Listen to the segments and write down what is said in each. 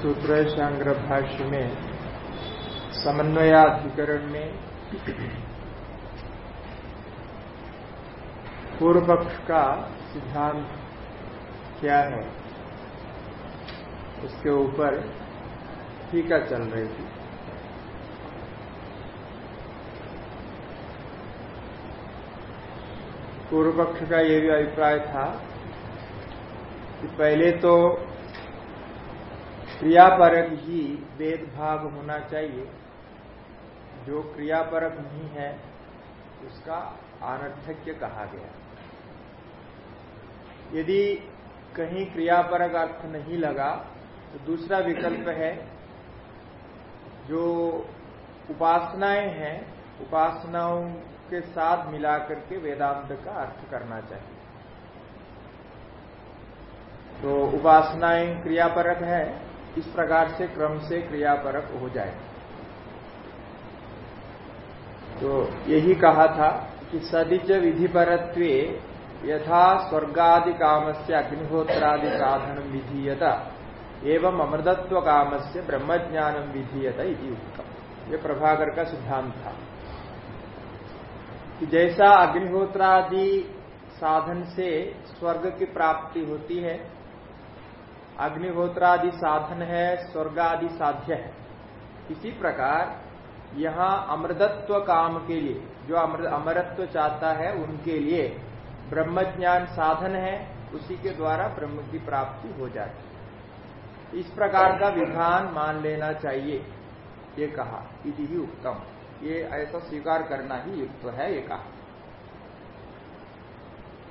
ब्रह्मसूत्र शांग्र भाष्य में समन्वयाधिकरण में पूर्व पक्ष का सिद्धांत क्या है? उसके ऊपर टीका चल रही थी। पूर्व पक्ष का यह भी अभिप्राय था कि पहले तो क्रियापरक ही वेद भाग होना चाहिए। जो क्रियापरक नहीं है, उसका अनर्थक्य कहा गया। यदि कहीं क्रियापरक अर्थ नहीं लगा तो दूसरा विकल्प है, जो उपासनाएँ हैं, उपासनाओं के साथ मिलाकर के वेदांत का अर्थ करना चाहिए। तो उपासनाएँ क्रियापरक है इस प्रकार से क्रम से क्रियापरक हो जाए। तो यही कहा था कि सदिच विधिपरत्व यथा स्वर्गादि काम से अग्निहोत्रादि साधन विधीयता एवं अमृतत्व काम से ब्रह्मज्ञानम विधीयता इति ये प्रभाकर का सिद्धांत था। कि जैसा अग्निहोत्रादि साधन से स्वर्ग की प्राप्ति होती है अग्निहोत्रादि साधन है स्वर्ग आदि साध्य है। इसी प्रकार यहाँ अमृतत्व काम के लिए, जो अमरत्व चाहता है, उनके लिए ब्रह्मज्ञान साधन है, उसी के द्वारा ब्रह्म की प्राप्ति हो जाए इस प्रकार का विधान मान लेना चाहिए, ये कहा। इति ही उत्तम। ये ऐसा स्वीकार करना ही युक्त है, ये कहा।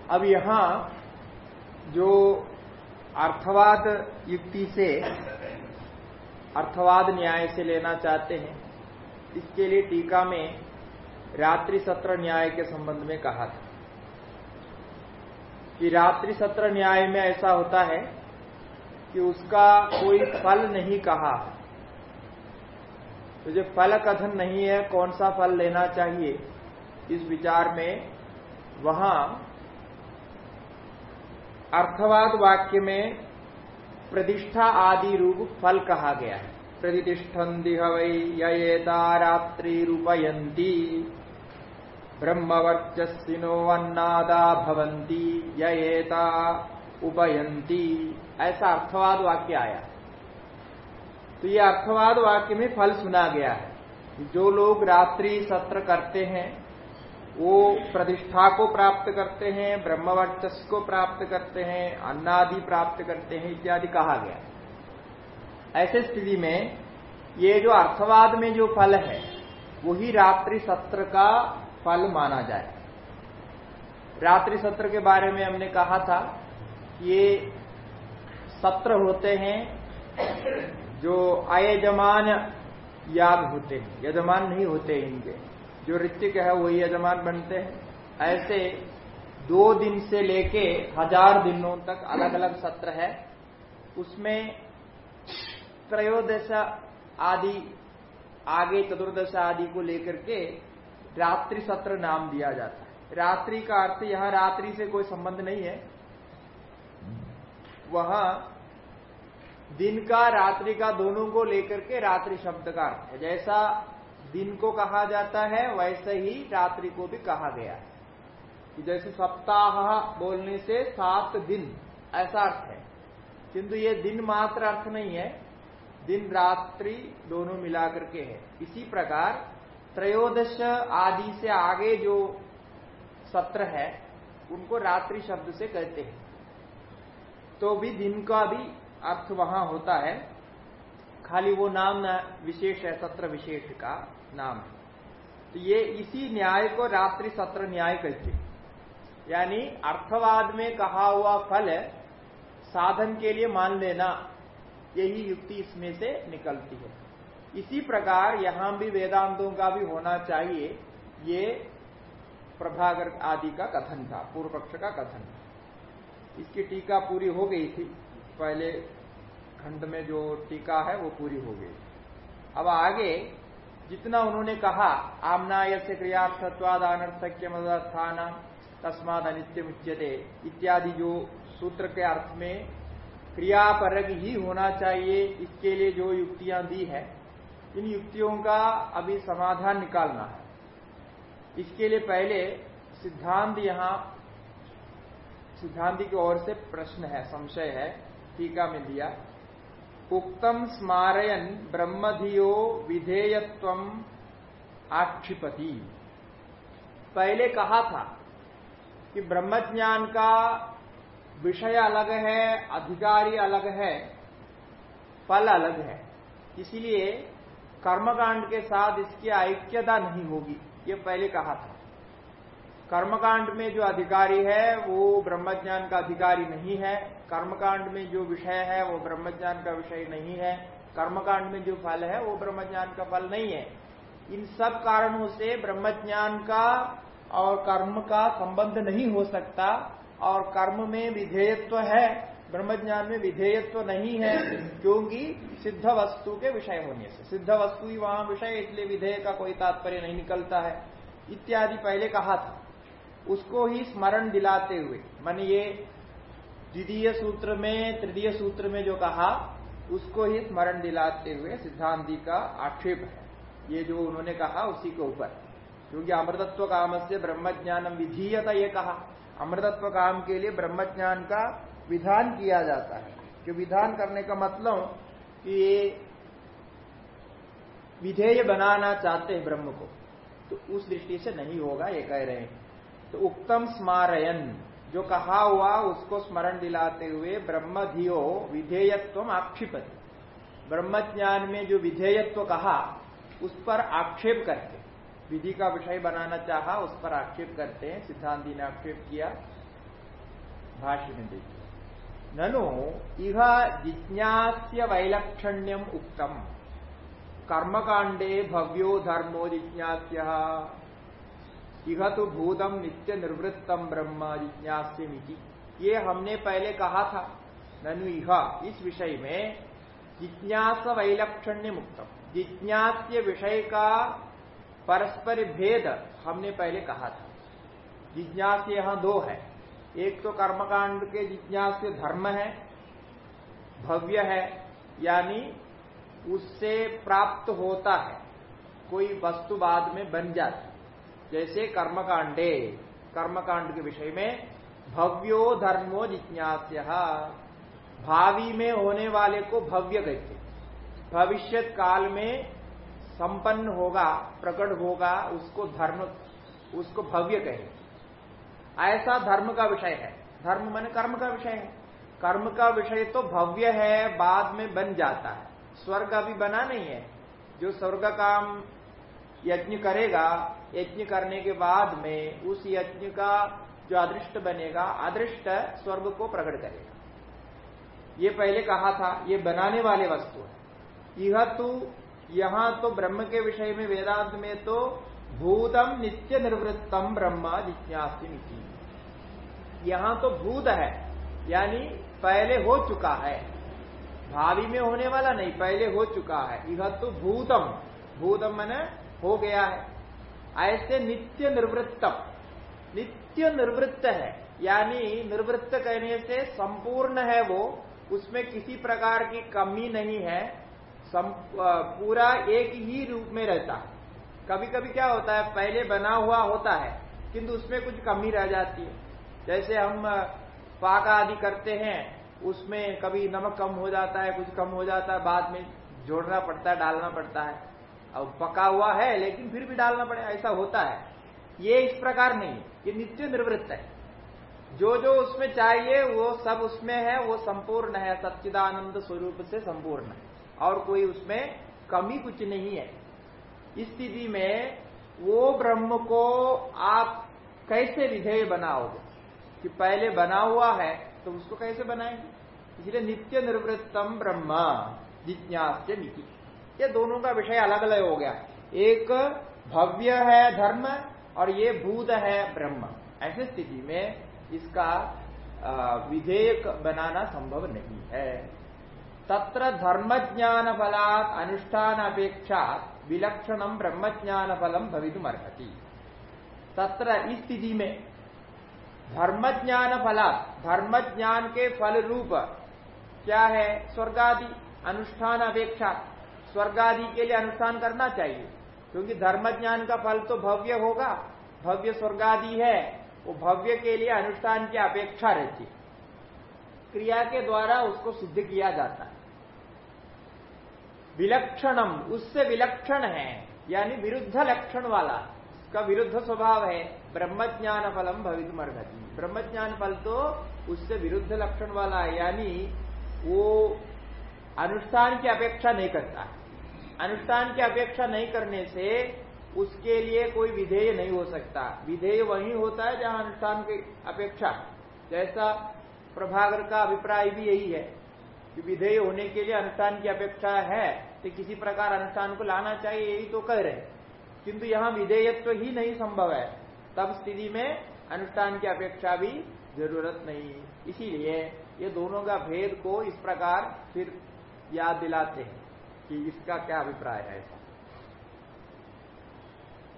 अब यहाँ जो अर्थवाद युक्ति से अर्थवाद न्याय से लेना चाहते हैं। इसके लिए टीका में रात्रि सत्र न्याय के संबंध में कहा था कि रात्रि सत्र न्याय में ऐसा होता है कि उसका कोई फल नहीं कहा। तो जो फल कथन नहीं है, कौन सा फल लेना चाहिए? इस विचार में वहाँ अर्थवाद वाक्य में प्रतिष्ठा आदि रूप फल कहा गया है। प्रतिष्ठन दिह वै येता रात्रि रूपयंती ब्रह्मवर्चस्विनो अन्नादा भवंती येता उपयंती ऐसा अर्थवाद वाक्य आया। तो ये अर्थवाद वाक्य में फल सुना गया है। जो लोग रात्रि सत्र करते हैं वो प्रतिष्ठा को प्राप्त करते हैं ब्रह्मवर्चस को प्राप्त करते हैं, अन्नादि प्राप्त करते हैं, इत्यादि कहा गया ऐसे स्थिति में ये जो अर्थवाद में जो फल है, वही रात्रि सत्र का फल माना जाए। रात्रि सत्र के बारे में हमने कहा था ये सत्र होते हैं जो अयजमान याग होते हैं, यजमान नहीं होते इनके। जो ऋतिक है, वही यजमान बनते हैं। ऐसे दो दिन से लेके हज़ार दिनों तक अलग अलग सत्र है। उसमें त्रयोदश आदि, आगे चतुर्दश आदि को लेकर के रात्रि सत्र नाम दिया जाता है। रात्रि का अर्थ, यहाँ रात्रि से कोई संबंध नहीं है। वहाँ दिन का, रात्रि का दोनों को लेकर के रात्रि शब्द का अर्थ है। जैसा दिन को कहा जाता है, वैसे ही रात्रि को भी कहा गया है। जैसे सप्ताह बोलने से सात दिन, ऐसा अर्थ है। किंतु ये दिन मात्र अर्थ नहीं है, दिन रात्रि दोनों मिलाकर के है। इसी प्रकार त्रयोदश आदि से आगे जो सत्र है, उनको रात्रि शब्द से कहते हैं। तो भी दिन का भी अर्थ वहाँ होता है। खाली वो नाम विशेष है, सत्र विशेष का। नाम है। तो ये इसी न्याय को रात्रि सत्र न्याय कहते यानी अर्थवाद में कहा हुआ फल साधन के लिए मान लेना, यही युक्ति इसमें से निकलती है। इसी प्रकार यहाँ भी वेदांतों का भी होना चाहिए, ये प्रभागर आदि का कथन था, पूर्व पक्ष का कथन था। इसकी टीका पूरी हो गई थी, पहले खंड में जो टीका है वो पूरी हो गई। अब आगे जितना उन्होंने कहा आमनाय से क्रियार्थत्वाद अनर्थक्य मदस्थान तस्माद अनित्य मुच्यते इत्यादि जो सूत्र के अर्थ में क्रियापरक ही होना चाहिए, इसके लिए जो युक्तियाँ दी है, इन युक्तियों का अभी समाधान निकालना है। इसके लिए पहले सिद्धांत यहाँ, सिद्धांति की ओर से प्रश्न है, संशय है, टीका में दिया। उक्तम स्मारयन ब्रह्मधियो विधेयत्व आक्षिपति। पहले कहा था कि ब्रह्मज्ञान का विषय अलग है, अधिकारी अलग है, फल अलग है। इसलिए कर्मकांड के साथ इसकी ऐक्यता नहीं होगी, ये पहले कहा था। कर्मकांड में जो अधिकारी है, वो ब्रह्मज्ञान का अधिकारी नहीं है। कर्मकांड में जो विषय है, वो ब्रह्मज्ञान का विषय नहीं है। कर्मकांड में जो फल है, वो ब्रह्मज्ञान का फल नहीं है। इन सब कारणों से ब्रह्मज्ञान का और कर्म का संबंध नहीं हो सकता और कर्म में विधेयत्व है। ब्रह्मज्ञान में विधेयत्व नहीं है, क्योंकि सिद्ध वस्तु के विषय होने से। सिद्ध वस्तु ही वहाँ विषय, इसलिए विधेय का कोई तात्पर्य नहीं निकलता है। इत्यादि पहले कहा था। उसको ही स्मरण दिलाते हुए, मान ये द्वितीय सूत्र में, तृतीय सूत्र में जो कहा, उसको ही स्मरण दिलाते हुए सिद्धांति का आक्षेप है। ये जो उन्होंने कहा, उसी के ऊपर। क्योंकि अमृतत्व काम से ब्रह्म ज्ञान विधीयता ये कहा। अमृतत्व काम के लिए ब्रह्म ज्ञान का विधान किया जाता है। कि विधान करने का मतलब कि ये विधेय बनाना चाहते हैं ब्रह्म को। तो उस दृष्टि से नहीं होगा, ये कह रहे हैं। तो उक्तम स्मारयन, जो कहा हुआ, उसको स्मरण दिलाते हुए ब्रह्मधियो विधेयत्व आक्षिपति। ब्रह्म ज्ञान में जो विधेयत्व कहा, उस पर आक्षेप करते। विधि का विषय बनाना चाहा, उस पर आक्षेप करते हैं, सिद्धांति ने आक्षेप किया, भाष्य में देखिए। ननु, इह जिज्ञास्य वैलक्षण्यम उक्तम। कर्मकांडे भव्यो धर्मो जिज्ञास्य। इह तो भूतम नित्य निर्वृत्तम ब्रह्म जिज्ञास्यमिति। ये हमने पहले कहा था। ननु इह, इस विषय में जिज्ञास वैलक्षण्य मुक्तम जिज्ञास्य विषय का परस्पर भेद हमने पहले कहा था। जिज्ञास यहाँ दो है। एक तो कर्मकांड के जिज्ञास धर्म है, भव्य है, यानी उससे प्राप्त होता है, कोई वस्तु बाद में बन जाती। जैसे कर्मकांडे, कर्मकांड के विषय में, भव्यो धर्मो जिज्ञास्य। भावी में होने वाले को भव्य कहते भविष्य काल में संपन्न होगा, प्रकट होगा, उसको धर्म, उसको भव्य कहे ऐसा धर्म का विषय है। धर्म मन कर्म का विषय है। कर्म का विषय तो भव्य है, बाद में बन जाता है। स्वर्ग अभी बना नहीं है। जो स्वर्ग काम यज्ञ करेगा, यज्ञ करने के बाद में उस यज्ञ का जो अदृष्ट बनेगा, अदृष्ट स्वर्ग को प्रकट करेगा। ये पहले कहा था, ये बनाने वाले वस्तु है। यह तो यहाँ तो ब्रह्म के विषय में वेदांत में तो भूतम नित्य निर्वृत्तम ब्रह्म जिज्ञासी यहाँ तो भूत है, यानी पहले हो चुका है। भावी में होने वाला नहीं, पहले हो चुका है। यह तो भूतम भूतम मैंने हो गया है। ऐसे नित्य निर्वृत्तम। नित्य निर्वृत्त है। यानी निर्वृत्त कहने से संपूर्ण है वो, उसमें किसी प्रकार की कमी नहीं है। पूरा एक ही रूप में रहता है। कभी कभी क्या होता है, पहले बना हुआ होता है, किंतु उसमें कुछ कमी रह जाती है। जैसे हम पाक आदि करते हैं, उसमें कभी नमक कम हो जाता है, कुछ कम हो जाता है, बाद में जोड़ना पड़ता है, डालना पड़ता है। अब पका हुआ है, लेकिन फिर भी डालना पड़े, ऐसा होता है। ये इस प्रकार नहीं, ये नित्य निर्वृत्त है। जो जो उसमें चाहिए, वो सब उसमें है, वो संपूर्ण है, सच्चिदानंद स्वरूप से संपूर्ण। है और कोई उसमें कमी कुछ नहीं है। इस स्थिति में वो ब्रह्म को आप कैसे विधेय बनाओगे? कि पहले बना हुआ है तो उसको कैसे बनाएँगे? इसलिए नित्य निर्वृत्तम ब्रह्म जिज्ञास मिति। ये दोनों का विषय अलग अलग हो गया। एक भव्य है धर्म और ये भूत है ब्रह्म। ऐसी स्थिति में इसका विधेयक बनाना संभव नहीं है। तत्र धर्म ज्ञान फलात अनुष्ठान अपेक्षा विलक्षणम ब्रह्म ज्ञान फलम भवितुम अर्हति तत्र इस स्थिति में धर्म ज्ञान फलात धर्म ज्ञान के फल रूप क्या है? स्वर्गादि अनुष्ठान अपेक्षा स्वर्गादि के लिए अनुष्ठान करना चाहिए। क्योंकि धर्म ज्ञान का फल तो भव्य होगा। भव्य स्वर्गादि है। वो भव्य के लिए अनुष्ठान की अपेक्षा रहती है। क्रिया के द्वारा उसको सिद्ध किया जाता है। विलक्षणम, उससे विलक्षण है, यानी विरुद्ध लक्षण वाला। का विरुद्ध स्वभाव है। ब्रह्मज्ञान फलम भवित मर्घती ब्रह्मज्ञान फल तो उससे विरुद्ध लक्षण वाला है। यानी वो अनुष्ठान की अपेक्षा नहीं करता अनुष्ठान की अपेक्षा नहीं करने से उसके लिए कोई विधेय नहीं हो सकता। विधेय वही होता है जहाँ अनुष्ठान की अपेक्षा। जैसा प्रभाकर का अभिप्राय भी यही है कि विधेय होने के लिए अनुष्ठान की अपेक्षा है तो किसी प्रकार अनुष्ठान को लाना चाहिए, यही तो कह रहे किंतु यहाँ विधेयत्व तो ही नहीं संभव है। तब स्थिति में अनुष्ठान की अपेक्षा भी ज़रूरत नहीं। इसीलिए ये दोनों का भेद को इस प्रकार फिर याद दिलाते हैं। कि इसका क्या अभिप्राय है? ऐसा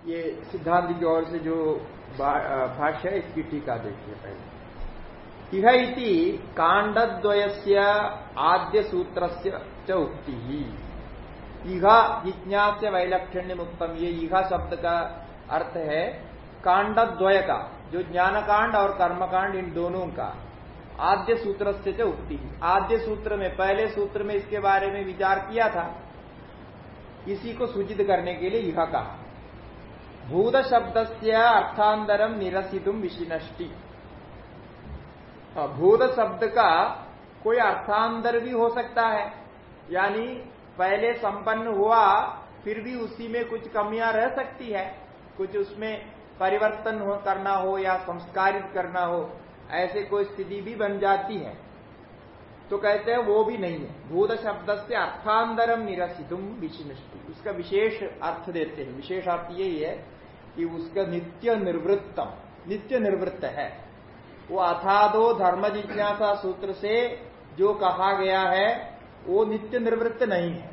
ये सिद्धांत की ओर से जो भाष्य है, इसकी टीका देखिए पहले। इह इति कांडद्वय आद्य सूत्र से उक्ति। ही इहा जिज्ञास्य वैलक्षण्य मुक्तम ये इहा शब्द का अर्थ है कांडद्वय का जो ज्ञान कांड और कर्मकांड इन दोनों का। आद्य सूत्र से उक्ति आद्य सूत्र में, पहले सूत्र में इसके बारे में विचार किया था। इसी को सूचित करने के लिए यह कहा। भूत शब्द से अर्थांतरम निरसितुम विशिनष्टि भूत शब्द का कोई अर्थांतर भी हो सकता है। यानी, पहले संपन्न हुआ, फिर भी उसी में कुछ कमियाँ रह सकती है। कुछ उसमें परिवर्तन हो, करना हो या संस्कारित करना हो। ऐसे कोई स्थिति भी बन जाती है। तो कहते हैं वो भी नहीं है। भूत शब्द से अर्थांतरम निरसितुम विशिनष्टि उसका विशेष अर्थ देते हैं। विशेष अर्थ यही है कि उसका नित्य निर्वृत्तम, नित्य निवृत्त है। वो अथादो धर्म जिज्ञासा सूत्र से जो कहा गया है, वो नित्य निवृत्त नहीं है।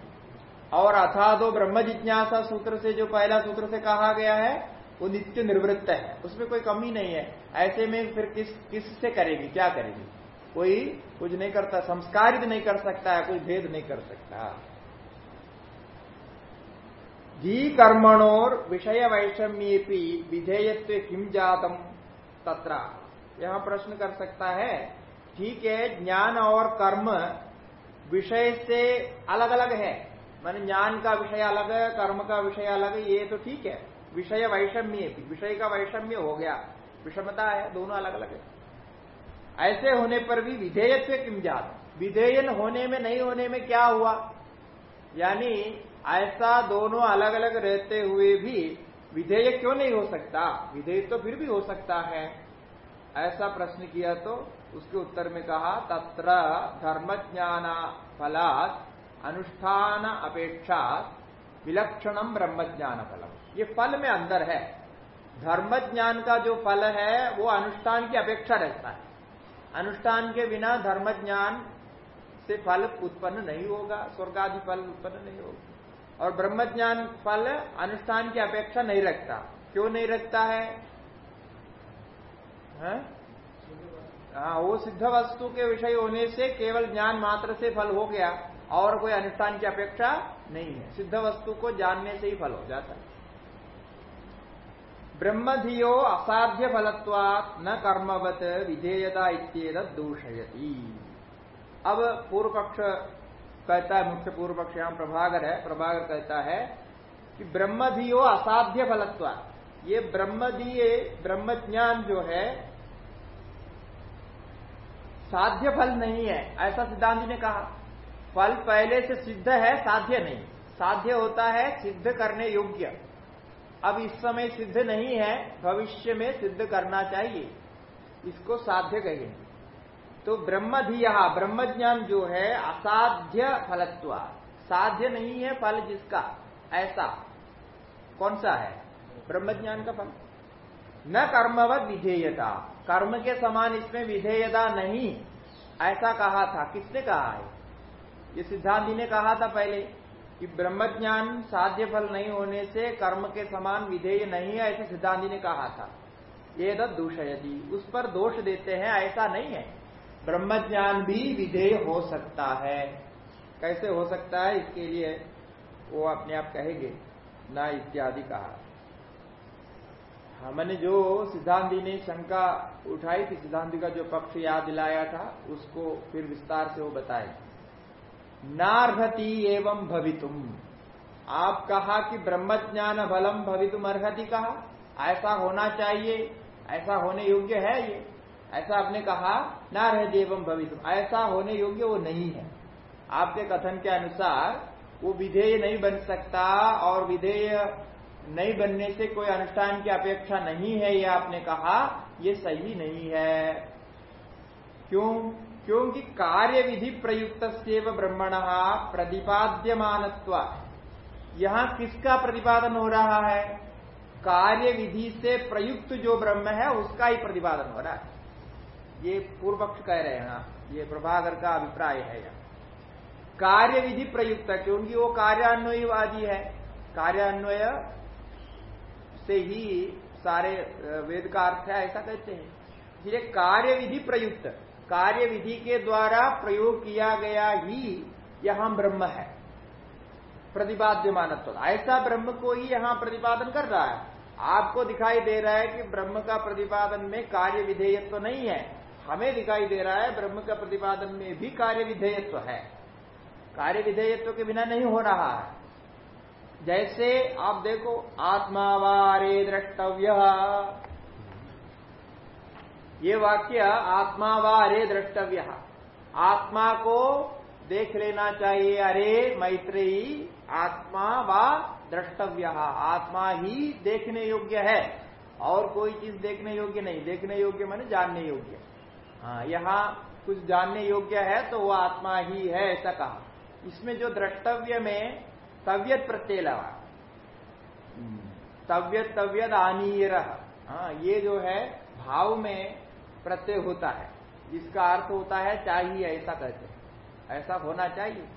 और अथादो ब्रह्म जिज्ञासा सूत्र से जो पहला सूत्र से कहा गया है वो नित्य निवृत्त है, उसमें कोई कमी नहीं है। ऐसे में फिर किस किस से करेगी, क्या करेगी? कोई कुछ नहीं करता, संस्कारित नहीं कर सकता है कोई भेद नहीं कर सकता। धी कर्मणोर विषय वैषम्य विधेयत्व किम जातम तत्र। यहाँ प्रश्न कर सकता है, ठीक है, ज्ञान और कर्म विषय से अलग अलग है। मान ज्ञान का विषय अलग है कर्म का विषय अलग है ये तो ठीक है। विषय वैषम्य, विषय का वैषम्य हो गया। विषमता है, दोनों अलग अलग है। ऐसे होने पर भी विधेयत्व किम जात? विधेयन होने में, नहीं होने में क्या हुआ? यानी ऐसा दोनों अलग अलग रहते हुए भी विधेय क्यों नहीं हो सकता? विधेय तो फिर भी हो सकता है। ऐसा प्रश्न किया तो उसके उत्तर में कहा, तत्र धर्म ज्ञान फलात, अनुष्ठान अपेक्षा विलक्षणम ब्रह्म ज्ञान फलम ये फल में अंदर है। धर्म ज्ञान का जो फल है, वो अनुष्ठान की अपेक्षा रहता है। अनुष्ठान के बिना धर्म ज्ञान से फल उत्पन्न नहीं होगा स्वर्ग आदि फल उत्पन्न नहीं होगा। और ब्रह्म ज्ञान फल अनुष्ठान की अपेक्षा नहीं रखता। क्यों नहीं रखता है? हाँ वो सिद्ध वस्तु के विषय होने से केवल ज्ञान मात्र से फल हो गया, और कोई अनुष्ठान की अपेक्षा नहीं है। सिद्ध वस्तु को जानने से ही फल हो जाता है। ब्रह्मधियो असाध्य फलत्वात न कर्मवत विधेयता इत्येद दूषयती। अब पूर्व पक्ष कहता है, मुख्य पूर्व पक्ष यहाँ प्रभागर है प्रभागर कहता है कि ब्रह्मधियो असाध्य फलत्वात। ये ब्रह्मदीय ब्रह्म ज्ञान जो है, साध्य फल नहीं है, ऐसा सिद्धांत ने कहा। फल पहले से सिद्ध है, साध्य नहीं। साध्य होता है सिद्ध करने योग्य। अब इस समय सिद्ध नहीं है, भविष्य में सिद्ध करना चाहिए। इसको साध्य कहेंगे तो ब्रह्मधिया ब्रह्म ज्ञान जो है, असाध्य फलत्व। साध्य नहीं है फल जिसका, ऐसा। कौन सा है? ब्रह्म ज्ञान का फल। न कर्मवत विधेयता। कर्म के समान इसमें विधेयता नहीं। ऐसा कहा था। किसने कहा है? ये सिद्धांति ने कहा था पहले। कि ब्रह्म ज्ञान साध्य फल नहीं होने से कर्म के समान विधेय नहीं है, ऐसे सिद्धांति ने कहा था। ये दूषयती उस पर दोष देते हैं, ऐसा नहीं है। ब्रह्म ज्ञान भी विधेय हो सकता है। कैसे हो सकता है? इसके लिए वो अपने आप कहेंगे, ना इत्यादि कहा। हमने जो सिद्धांति ने शंका उठाई थी, सिद्धांति का जो पक्ष याद दिलाया था, उसको फिर विस्तार से वो बताए। नार्हति एवं भवितुम। आप कहा कि ब्रह्म ज्ञान फलम भवितुम अर्हति कहा? ऐसा होना चाहिए, ऐसा होने योग्य है ये। ऐसा आपने कहा ना रह एवं भवितुम। ऐसा होने योग्य वो नहीं है। आपके कथन के अनुसार वो विधेय नहीं बन सकता और विधेय नहीं बनने से कोई अनुष्ठान की अपेक्षा नहीं है, ये आपने कहा, ये सही नहीं है। क्यों? क्योंकि कार्य विधि प्रयुक्त ब्रह्मण प्रतिपाद्यमान यहाँ किसका प्रतिपादन हो रहा है? कार्य विधि से प्रयुक्त जो ब्रह्म है, उसका ही प्रतिपादन हो रहा है। ये पूर्व पक्ष कह रहे हैं ये प्रभाकर का अभिप्राय है यहाँ। कार्य विधि प्रयुक्त, क्योंकि वो कार्यान्वयवादी है। कार्यान्वय से ही सारे वेद का अर्थ है, ऐसा कहते हैं। इसलिए कार्य विधि प्रयुक्त। कार्य विधि के द्वारा प्रयोग किया गया ही यहाँ ब्रह्म है। प्रतिपाद्यमान ऐसा ब्रह्म को ही यहाँ प्रतिपादन कर रहा है। आपको दिखाई दे रहा है कि ब्रह्म का प्रतिपादन में कार्य विधेयत्व तो नहीं है। हमें दिखाई दे रहा है ब्रह्म का प्रतिपादन में भी कार्य विधेयत्व तो है। कार्य विधेयत्व तो के बिना नहीं हो रहा है। जैसे आप देखो, आत्मा वारे द्रष्टव्य। ये वाक्य आत्मा व अरे द्रष्टव्य। आत्मा को देख लेना चाहिए, अरे मैत्रेयी, आत्मा व द्रष्टव्य। आत्मा ही देखने योग्य है, और कोई चीज़ देखने योग्य नहीं। देखने योग्य माने जानने योग्य। हाँ यहाँ कुछ जानने योग्य है तो वो आत्मा ही है, ऐसा कहा। इसमें जो द्रष्टव्य में तव्यत प्रत्यय लगा। तव्यत तव्यत आनीय हाँ ये जो है, भाव में प्रत्यय होता है। जिसका अर्थ होता है, चाहिए, ऐसा कहते ऐसा होना चाहिए।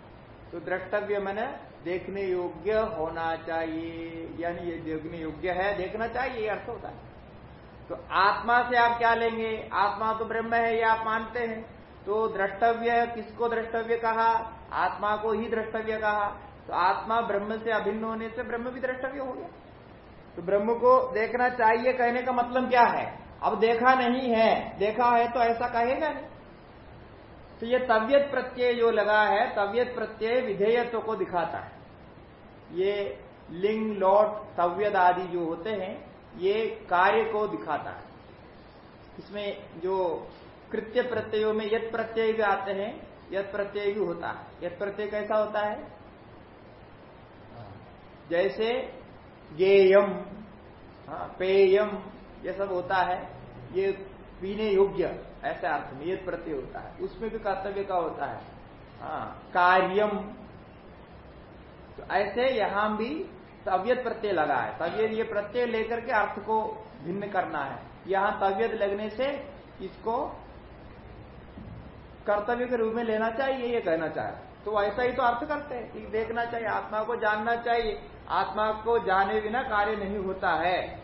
तो द्रष्टव्य मैंने देखने योग्य होना चाहिए। यानी ये देखने योग्य है, देखना चाहिए अर्थ होता है। तो आत्मा से आप क्या लेंगे? आत्मा तो ब्रह्म है, ये आप मानते हैं। तो द्रष्टव्य किसको द्रष्टव्य कहा? आत्मा को ही द्रष्टव्य कहा। तो आत्मा ब्रह्म से अभिन्न होने से ब्रह्म भी द्रष्टव्य हो गया। तो ब्रह्म को देखना चाहिए, कहने का मतलब क्या है? अब देखा नहीं है देखा है तो ऐसा कहेगा नहीं। तो ये तबियत प्रत्यय जो लगा है तबियत प्रत्यय विधेयत्व को दिखाता है। ये लिंग लौट तव्यद आदि जो होते हैं ये कार्य को दिखाता है। इसमें जो कृत्य प्रत्ययों में यद प्रत्यय भी आते हैं यद प्रत्यय भी होता है। यद प्रत्यय कैसा होता है। जैसे गेयम हाँ, पेयम ये सब होता है ये पीने योग्य ऐसे अर्थ में ये प्रत्यय होता है। उसमें भी कर्तव्य का होता है। हाँ, कार्यम। तो ऐसे यहाँ भी तबियत प्रत्यय लगा है। तबियत ये प्रत्यय लेकर के अर्थ को भिन्न करना है। यहाँ तबियत लगने से इसको कर्तव्य के रूप में लेना चाहिए ये कहना चाहे तो ऐसा ही तो अर्थ करते हैं देखना चाहिए आत्मा को जानना चाहिए। आत्मा को जाने बिना कार्य नहीं होता है।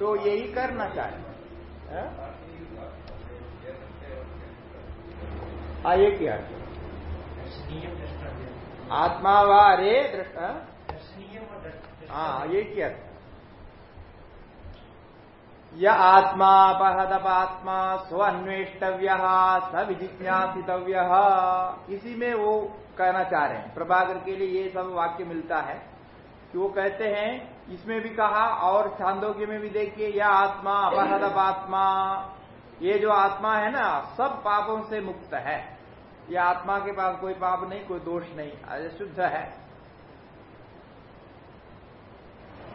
तो यही करना चाहिए आइए क्या? आत्मा व रे हाँ ये क्या? य आत्मापहदपात्मा स्व अन्वेष्टव्य स विजिज्ञासितव्य इसी में वो कहना चाह रहे हैं। प्रभाकर के लिए ये सब वाक्य मिलता है कि वो कहते हैं इसमें भी कहा, और छांदोग्य में भी देखिए यह आत्मा अपहदप आत्मा, ये जो आत्मा है ना, सब पापों से मुक्त है। ये आत्मा के पास कोई पाप नहीं, कोई दोष नहीं शुद्ध है।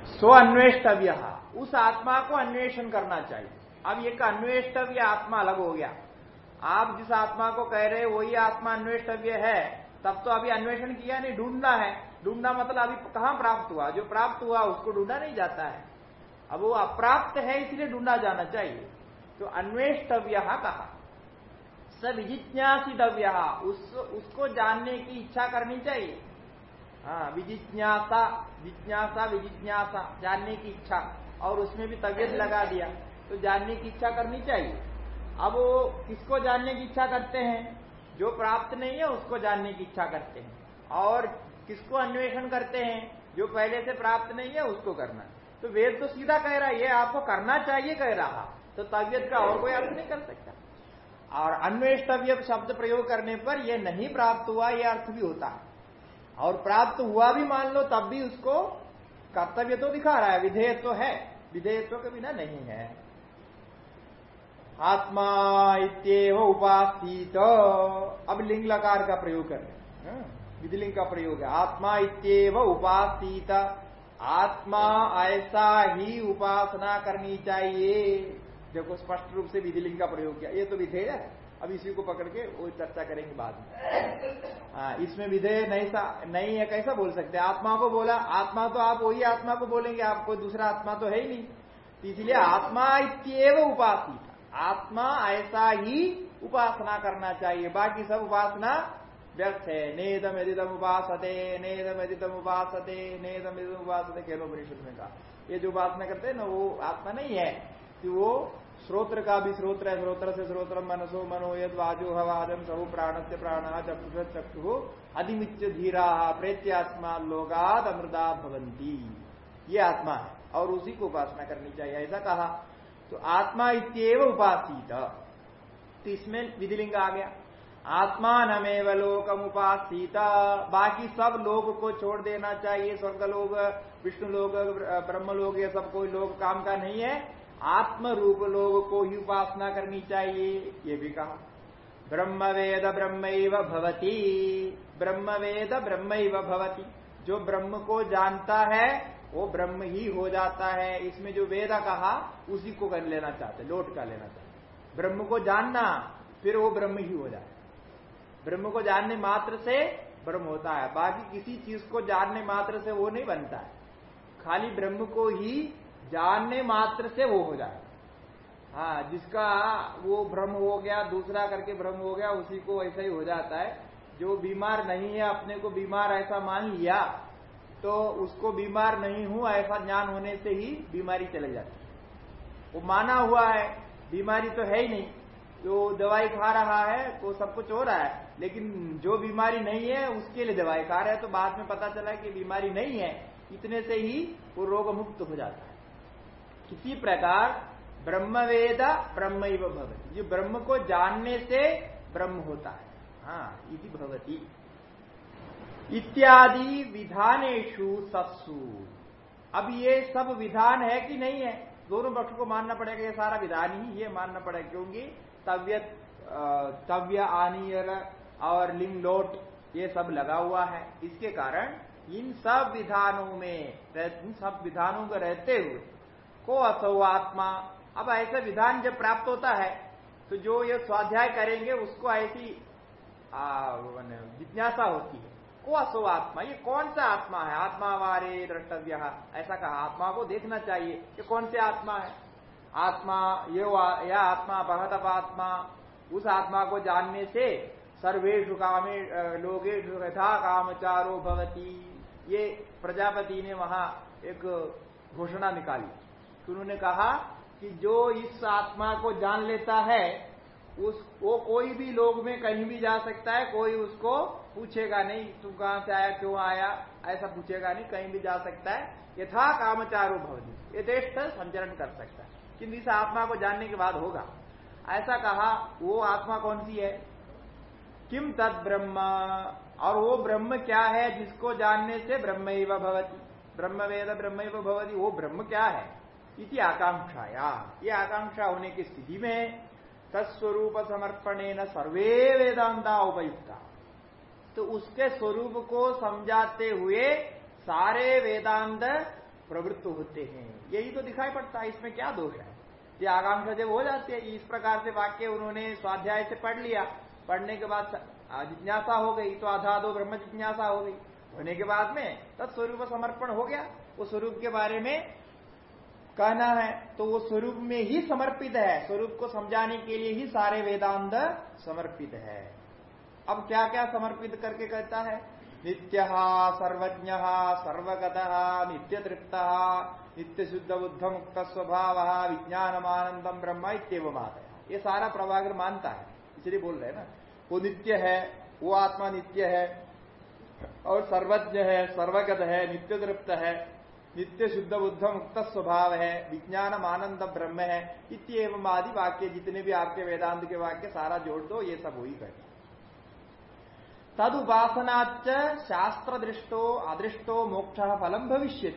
स्व अन्वेष्टव्य। उस आत्मा को अन्वेषण करना चाहिए। अब एक अन्वेष्टव्य आत्मा अलग हो गया। आप जिस आत्मा को कह रहे वही आत्मा अन्वेष्टव्य है। तब तो अभी अन्वेषण किया नहीं, ढूंढना है। ढूंढना मतलब अभी कहाँ प्राप्त हुआ? जो प्राप्त हुआ उसको ढूंढा नहीं जाता है। अब वो अप्राप्त है इसलिए ढूंढा जाना चाहिए। तो अन्वेष्टव्य कहा। स विजिज्ञासितव्य उस, उसको जानने की इच्छा करनी चाहिए। हाँ विजिज्ञासा जिज्ञासा विजिज्ञासा जानने की इच्छा। और उसमें भी तबियत लगा दिया। तो जानने की इच्छा करनी चाहिए। अब वो किसको जानने की इच्छा करते हैं? जो प्राप्त नहीं है उसको जानने की इच्छा करते हैं। और किसको अन्वेषण करते हैं? जो पहले से प्राप्त नहीं है उसको करना तो वेद तो सीधा कह रहा है ये आपको करना चाहिए कह रहा। तो तबियत का और कोई अर्थ नहीं कर सकता। और अन्वेष्टव्य शब्द प्रयोग करने पर यह नहीं प्राप्त हुआ यह अर्थ भी होता है। और प्राप्त हुआ भी मान लो तब भी उसको कर्तव्य तो दिखा रहा है विधेयत्व तो है। विधेयत्व के बिना नहीं है। आत्मा इतव उपासित। अब लिंग लकार का प्रयोग कर रहे हाँ, विधिलिंग का प्रयोग है। आत्मा इतव उपासित। आत्मा ऐसा ही उपासना करनी चाहिए। देखो, स्पष्ट रूप से विधिलिंग का प्रयोग किया। ये तो विधेय है। अब इसी को पकड़ के वो चर्चा करेंगे बाद में। हाँ इसमें विधेय नहीं सा, नहीं है, कैसा बोल सकते आत्मा को बोला, आत्मा तो आप वही आत्मा को बोलेंगे आप कोई दूसरा आत्मा तो है ही नहीं। तो इसलिए आत्मा इतव उपासित। आत्मा ऐसा ही उपासना करना चाहिए। बाकी सब उपासना व्यर्थ है नेदम यदिदम उपासते नेदम यदिदम उपासते नेदम यदिदम उपासते खेलो परिषद में कहा। ये जो उपासना करते हैं ना, वो आत्मा नहीं है कि वो श्रोत्र का भी श्रोत्र है श्रोत्र से श्रोत्र मनसो मनो यद वाजो हवादम सहु प्राण से प्राण चक्षु चक्षु अधिमित्य धीरा प्रेत्यात्मा लोगाद अमृदा भवंती ये आत्मा है, और उसी को उपासना करनी चाहिए, ऐसा कहा। तो आत्मा इतव उपासित। तो इसमें विधिलिंग आ गया। आत्मा नमेव लोकम उपासित बाकी सब लोग को छोड़ देना चाहिए स्वर्ग लोग विष्णु लोग ब्रह्म लोग ये सब कोई लोग काम का नहीं है। आत्म रूप लोग को ही उपासना करनी चाहिए, ये भी कहा। ब्रह्म वेद ब्रह्म भवती। ब्रह्म वेद ब्रह्म भवती। जो ब्रह्म को जानता है, वो ब्रह्म ही हो जाता है। इसमें जो वेद कहा, उसी को कर लेना चाहते, लोट का लेना चाहते। ब्रह्म को जानना, फिर वो ब्रह्म ही हो जाए। ब्रह्म को जानने मात्र से ब्रह्म होता है। बाकी किसी चीज़ को जानने मात्र से वो नहीं बनता है। खाली ब्रह्म को ही जानने मात्र से वो हो जाए हाँ। जिसका वो भ्रम हो गया, दूसरा करके भ्रम हो गया, उसी को ऐसा ही हो जाता है। जो बीमार नहीं है, अपने को बीमार ऐसा मान लिया तो उसको बीमार नहीं हूँ, ऐसा ज्ञान होने से ही बीमारी चले जाती है। वो माना हुआ है, बीमारी तो है ही नहीं। जो दवाई खा रहा है वो सब कुछ हो रहा है। लेकिन जो बीमारी नहीं है, उसके लिए दवाई खा रहा है तो बाद में पता चला कि बीमारी नहीं है, इतने से ही वो रोग मुक्त हो जाता है। किसी प्रकार ब्रह्म वेद ब्रह्म भवती। जो ब्रह्म को जानने से ब्रह्म होता है। हाँ इति भवती। इत्यादि विधानेशु सत्सु। अब ये सब विधान है कि नहीं है? दोनों पक्ष को मानना पड़ेगा, ये सारा विधान ही ये मानना पड़ेगा, क्योंकि तव्य तव्य आनियर, और लिंग लोट, ये सब लगा हुआ है। इसके कारण इन सब विधानों में इन सब विधानों को रहते हुए, को असो आत्मा, अब ऐसा विधान जब प्राप्त होता है तो जो ये स्वाध्याय करेंगे, उसको ऐसी जिज्ञासा होती है। को असो आत्मा? ये कौन सा आत्मा है? आत्मा वारे द्रष्टव्य। ऐसा कहा, आत्मा को देखना चाहिए ये कौन से आत्मा है। आत्मा, ये यह आत्मा बहत आत्मा उस आत्मा को जानने से सर्वेशु कामे लोगेशु यथा कामचारो भवती। ये प्रजापति ने वहाँ एक घोषणा निकाली। उन्होंने कहा कि जो इस आत्मा को जान लेता है, उस, वो कोई भी लोग में कहीं भी जा सकता है, कोई उसको पूछेगा नहीं, तू कहाँ से आया, क्यों आया? ऐसा पूछेगा नहीं, कहीं भी जा सकता है। यथा कामचारो भवती। यथेष्ट संचरण कर सकता है। किंतु इस आत्मा को जानने के बाद होगा। ऐसा कहा, वो आत्मा कौन सी है? किम तद ब्रह्म? और वो ब्रह्म क्या है जिसको जानने से ब्रह्म भवती? ब्रह्म वेद ब्रह्म भवती, वो ब्रह्म क्या है? इति आकांक्षाया। ये आकांक्षा होने की स्थिति में तत्स्वरूप समर्पणे न सर्वे वेदांता उपयुक्ता। तो उसके स्वरूप को समझाते हुए सारे वेदांत प्रवृत्त होते हैं। यही तो दिखाई पड़ता है, इसमें क्या दोष है? ये आकांक्षा जब हो जाती है, इस प्रकार से वाक्य उन्होंने स्वाध्याय से पढ़ लिया। पढ़ने के बाद जिज्ञासा हो गई तो आधा दो, ब्रह्म जिज्ञासा हो गई। होने के बाद में तत्स्वरूप समर्पण हो गया। वो स्वरूप के बारे में कहना है तो वो स्वरूप में ही समर्पित है। स्वरूप को समझाने के लिए ही सारे वेदांत समर्पित है। अब क्या क्या समर्पित करके कहता है? नित्य सर्वज्ञ सर्वगत नित्य तृप्त नित्य शुद्ध बुद्ध मुक्त स्वभाव विज्ञानमानंदम ब्रह्म इतव है ये सारा प्रभागर मानता है, इसलिए बोल रहे हैं ना। वो नित्य है, वो आत्मा नित्य है, और सर्वज्ञ है, सर्वगत है नित्य तृप्त है नित्य शुद्ध बुद्ध मुक्त स्वभाव है विज्ञान आनंद ब्रह्म है इतम आदि वाक्य, जितने भी आपके वेदांत के वाक्य, सारा जोड़ दो, ये सब वही कहे तद उपासनाच शास्त्र दृष्टो अदृष्टो, मोक्ष फलम भविष्य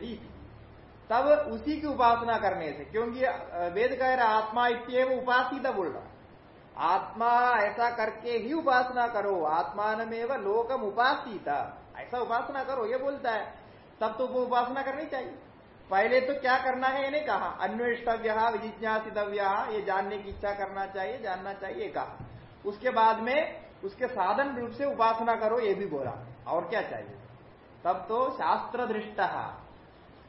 तब उसी की उपासना करने से, क्योंकि वेद कह रहा, आत्मा इतम उपासित बोल रहा आत्मा ऐसा करके ही उपासना करो आत्मान में लोकम उपासिता। ऐसा उपासना करो, ये बोलता है। तब तो वो उपासना करनी चाहिए। पहले तो क्या करना है, इन्हें कहा। अन्वेष्टव्य, विजिज्ञासितव्य, ये जानने की इच्छा करना चाहिए, जानना चाहिए कहा। उसके बाद में उसके साधन रूप से उपासना करो, ये भी बोला। और क्या चाहिए? तब तो शास्त्र दृष्ट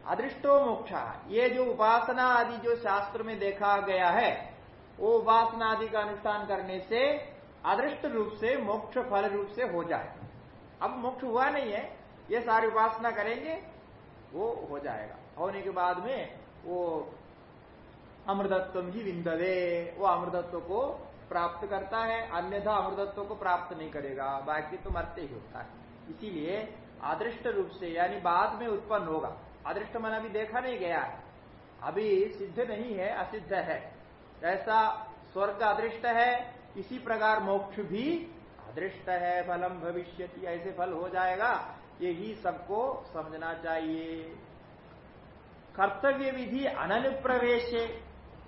अदृष्टो मोक्ष। ये जो उपासना आदि जो शास्त्र में देखा गया है, वो उपासना आदि का अनुष्ठान करने से अदृष्ट रूप से, मोक्ष फल रूप से हो जाए। अब मोक्ष हुआ नहीं है, ये सारी उपासना करेंगे, वो हो जाएगा। होने के बाद में वो अमृतत्व ही विंदवे वो अमृतत्व को प्राप्त करता है, अन्यथा अमृतत्व को प्राप्त नहीं करेगा, बाकी तो मरते ही होता है। इसीलिए अदृष्ट रूप से, यानी बाद में उत्पन्न होगा। अदृष्ट मन अभी देखा नहीं गया है। अभी सिद्ध नहीं है, असिद्ध है। ऐसा स्वर्ग अदृष्ट है, इसी प्रकार मोक्ष भी अदृष्ट है, फलम भविष्य ऐसे फल हो जाएगा। यही सबको समझना चाहिए। कर्तव्य विधि अननुप्रवेश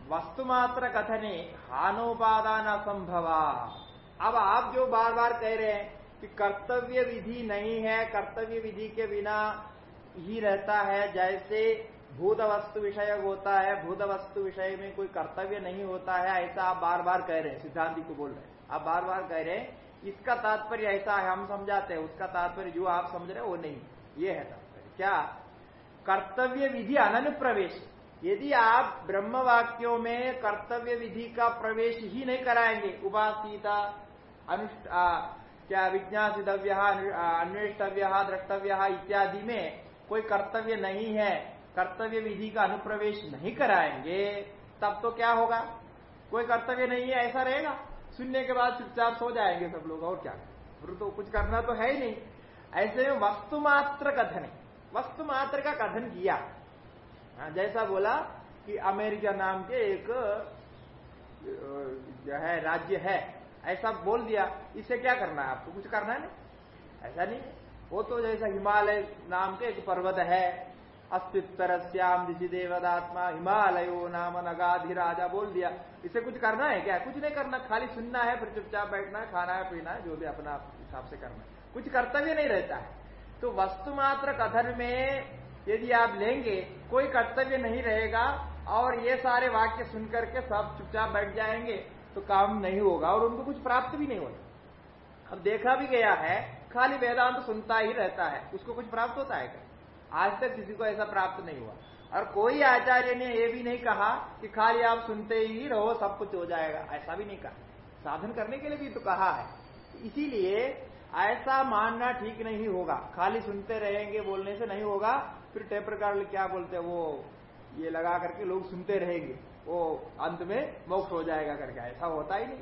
वस्तुमात्र कथने हानोपादान असंभवा। अब आप जो बार बार कह रहे हैं कि कर्तव्य विधि नहीं है, कर्तव्य विधि के बिना ही रहता है, जैसे भूत वस्तु विषय होता है भूत वस्तु विषय में कोई कर्तव्य नहीं होता है, ऐसा आप बार बार कह रहे हैं, सिद्धांति को बोल रहे हैं। आप बार बार कह रहे हैं, इसका तात्पर्य ऐसा है, हम समझाते हैं, उसका तात्पर्य जो आप समझ रहे हैं, वो नहीं ये है तात्पर्य। क्या? कर्तव्य विधि अनुप्रवेश यदि आप ब्रह्म वाक्यों में कर्तव्य विधि का प्रवेश ही नहीं कराएँगे, उपासीता, अनुष्ठ क्या विज्ञासितव्य अन्वेष्टव्य, द्रष्टव्य इत्यादि में कोई कर्तव्य नहीं है कर्तव्य विधि का अनुप्रवेश नहीं कराएँगे तब तो क्या होगा? कोई कर्तव्य नहीं है ऐसा रहेगा? सुनने के बाद चुपचाप सो जाएँगे सब लोग और क्या? तो कुछ करना तो है ही नहीं। ऐसे में वस्तु मात्र कथन वस्तु मात्र का कथन किया। हाँ, जैसा बोला कि अमेरिका नाम के एक जो है राज्य है ऐसा बोल दिया। इससे क्या करना है आपको? कुछ करना है नहीं। ऐसा नहीं वो तो जैसा हिमालय नाम के एक पर्वत है। अस्तित्तर श्याम दिशि देवदात्मा, हिमालयो नाम नगाधि राजा बोल दिया। इसे कुछ करना है क्या? कुछ नहीं करना, खाली सुनना है, फिर चुपचाप बैठना है, खाना है, पीना है, जो भी अपना हिसाब से करना है। कुछ कर्तव्य नहीं रहता है। तो वस्तु मात्र कथन में यदि आप लेंगे, कोई कर्तव्य नहीं रहेगा और ये सारे वाक्य सुनकर के सब चुपचाप बैठ जाएँगे तो काम नहीं होगा और उनको कुछ प्राप्त भी नहीं होगा अब देखा भी गया है खाली वेदांत सुनता ही रहता है, उसको कुछ प्राप्त होता है क्या? आज तक किसी को ऐसा प्राप्त नहीं हुआ। और कोई आचार्य ने यह भी नहीं कहा कि खाली आप सुनते ही रहो, सब कुछ हो जाएगा। ऐसा भी नहीं कहा। साधन करने के लिए भी तो कहा है। इसीलिए ऐसा मानना ठीक नहीं होगा। खाली सुनते रहेंगे, बोलने से नहीं होगा। फिर टेप रिकॉर्ड क्या बोलते हैं, वो ये लगा करके लोग सुनते रहेंगे। वो अंत में मोक्ष हो जाएगा करके। ऐसा होता ही नहीं।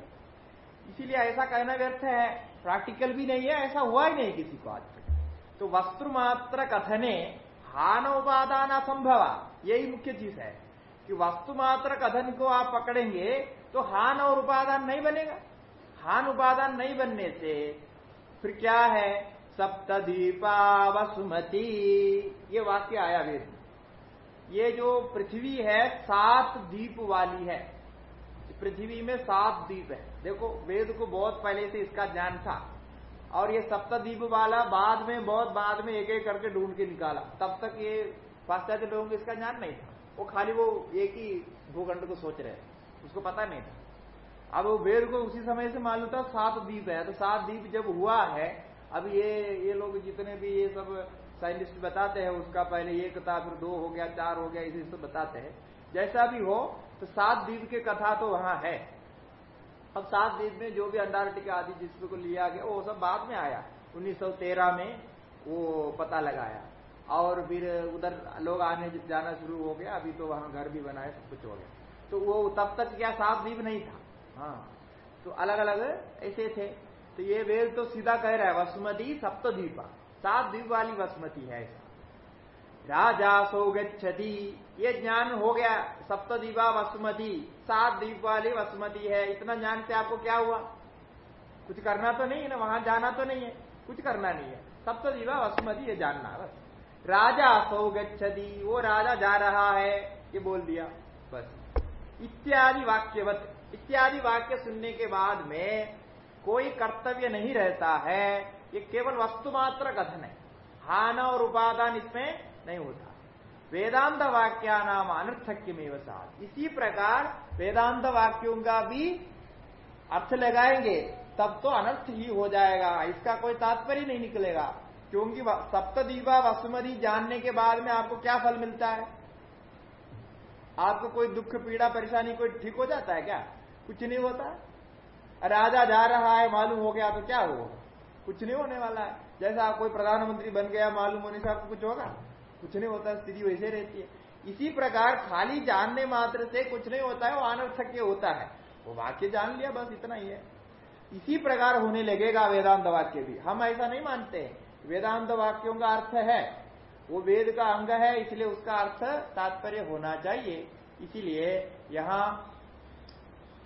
इसीलिए ऐसा कहना व्यर्थ है। प्रैक्टिकल भी नहीं है, ऐसा हुआ ही नहीं किसी को आज तक। तो वस्त्र मात्र कथने हान उपादान असंभव यही मुख्य चीज़ है। कि वस्तु मात्र कथन को आप पकड़ेंगे तो हान और उपादान नहीं बनेगा। हान उपादान नहीं बनने से फिर क्या है? सप्तदीपा वसुमती ये वाक्य आया वेद ये जो पृथ्वी है, सात दीप वाली है। पृथ्वी में सात द्वीप है। देखो, वेद को बहुत पहले से इसका ज्ञान था। और ये सप्तदीप वाला बाद में, बहुत बाद में एक एक करके ढूंढ के निकाला। तब तक ये पाश्चात्य लोगों को इसका ज्ञान नहीं था। वो खाली वो एक ही भूखंड को सोच रहे उसको पता नहीं था। अब वो वेद को उसी समय से मालूम था, सात द्वीप है। तो सात द्वीप जब हुआ है, अब ये ये लोग जितने भी ये सब साइंटिस्ट बताते हैं, उसका पहले एक था, फिर दो हो गया, चार हो गया इसी से बताते हैं। जैसा भी हो तो सात द्वीप के कथा तो वहाँ है। अब सात द्वीप में जो भी अंटार्कटिका आदि जिसको लिया गया, वो सब बाद में आया। 1913 में वो पता लगाया। और फिर उधर लोग आने जाना शुरू हो गया। अभी तो वहाँ घर भी बनाए सब कुछ हो गया। तो वो तब तक क्या सात द्वीप नहीं था? हाँ। तो अलग अलग ऐसे थे। तो ये वेद तो सीधा कह रहा है, वसुमती सप्तद्वीपा सात द्वीप वाली वसुमती है ऐसा। राजा सौगछति ये ज्ञान हो गया। सप्तदीवा वसुमती, सात द्वीप वाली वसुमती है। इतना ज्ञान से आपको क्या हुआ? कुछ करना तो नहीं है ना, वहाँ जाना तो नहीं है। कुछ करना नहीं है। सप्तदीवा वसुमती, ये जानना बस। राजा सौगछति वो राजा जा रहा है, ये बोल दिया। बस। इत्यादि वाक्यवत। इत्यादि वाक्य सुनने के बाद में कोई कर्तव्य नहीं रहता है। ये केवल वस्तु मात्र कथन है। हान और उपादान इसमें नहीं होता। वेदांत वाक्या नाम अनर्थक्यमेव साथ इसी प्रकार वेदांत वाक्यों का भी अर्थ लगाएँगे, तब तो अनर्थ ही हो जाएगा। इसका कोई तात्पर्य नहीं निकलेगा। क्योंकि सप्तदीवा वसुमरी जानने के बाद में आपको क्या फल मिलता है? आपको कोई दुख, पीड़ा, परेशानी कोई ठीक हो जाता है क्या? कुछ नहीं होता? राजा जा रहा है, मालूम हो गया तो क्या होगा? कुछ नहीं होने वाला है। जैसा आप कोई प्रधानमंत्री बन गया, मालूम होने से आपको कुछ होगा? कुछ नहीं होता, स्थिति वैसे रहती है। इसी प्रकार खाली जानने मात्र से कुछ नहीं होता है, वो अनर्थक्य होता है। वो वाक्य जान लिया, बस इतना ही है। इसी प्रकार होने लगेगा वेदांत वाक्य भी। हम ऐसा नहीं मानते। वेदांत वाक्यों का अर्थ है। वो वेद का अंग है, इसलिए उसका अर्थ तात्पर्य होना चाहिए। इसीलिए यहाँ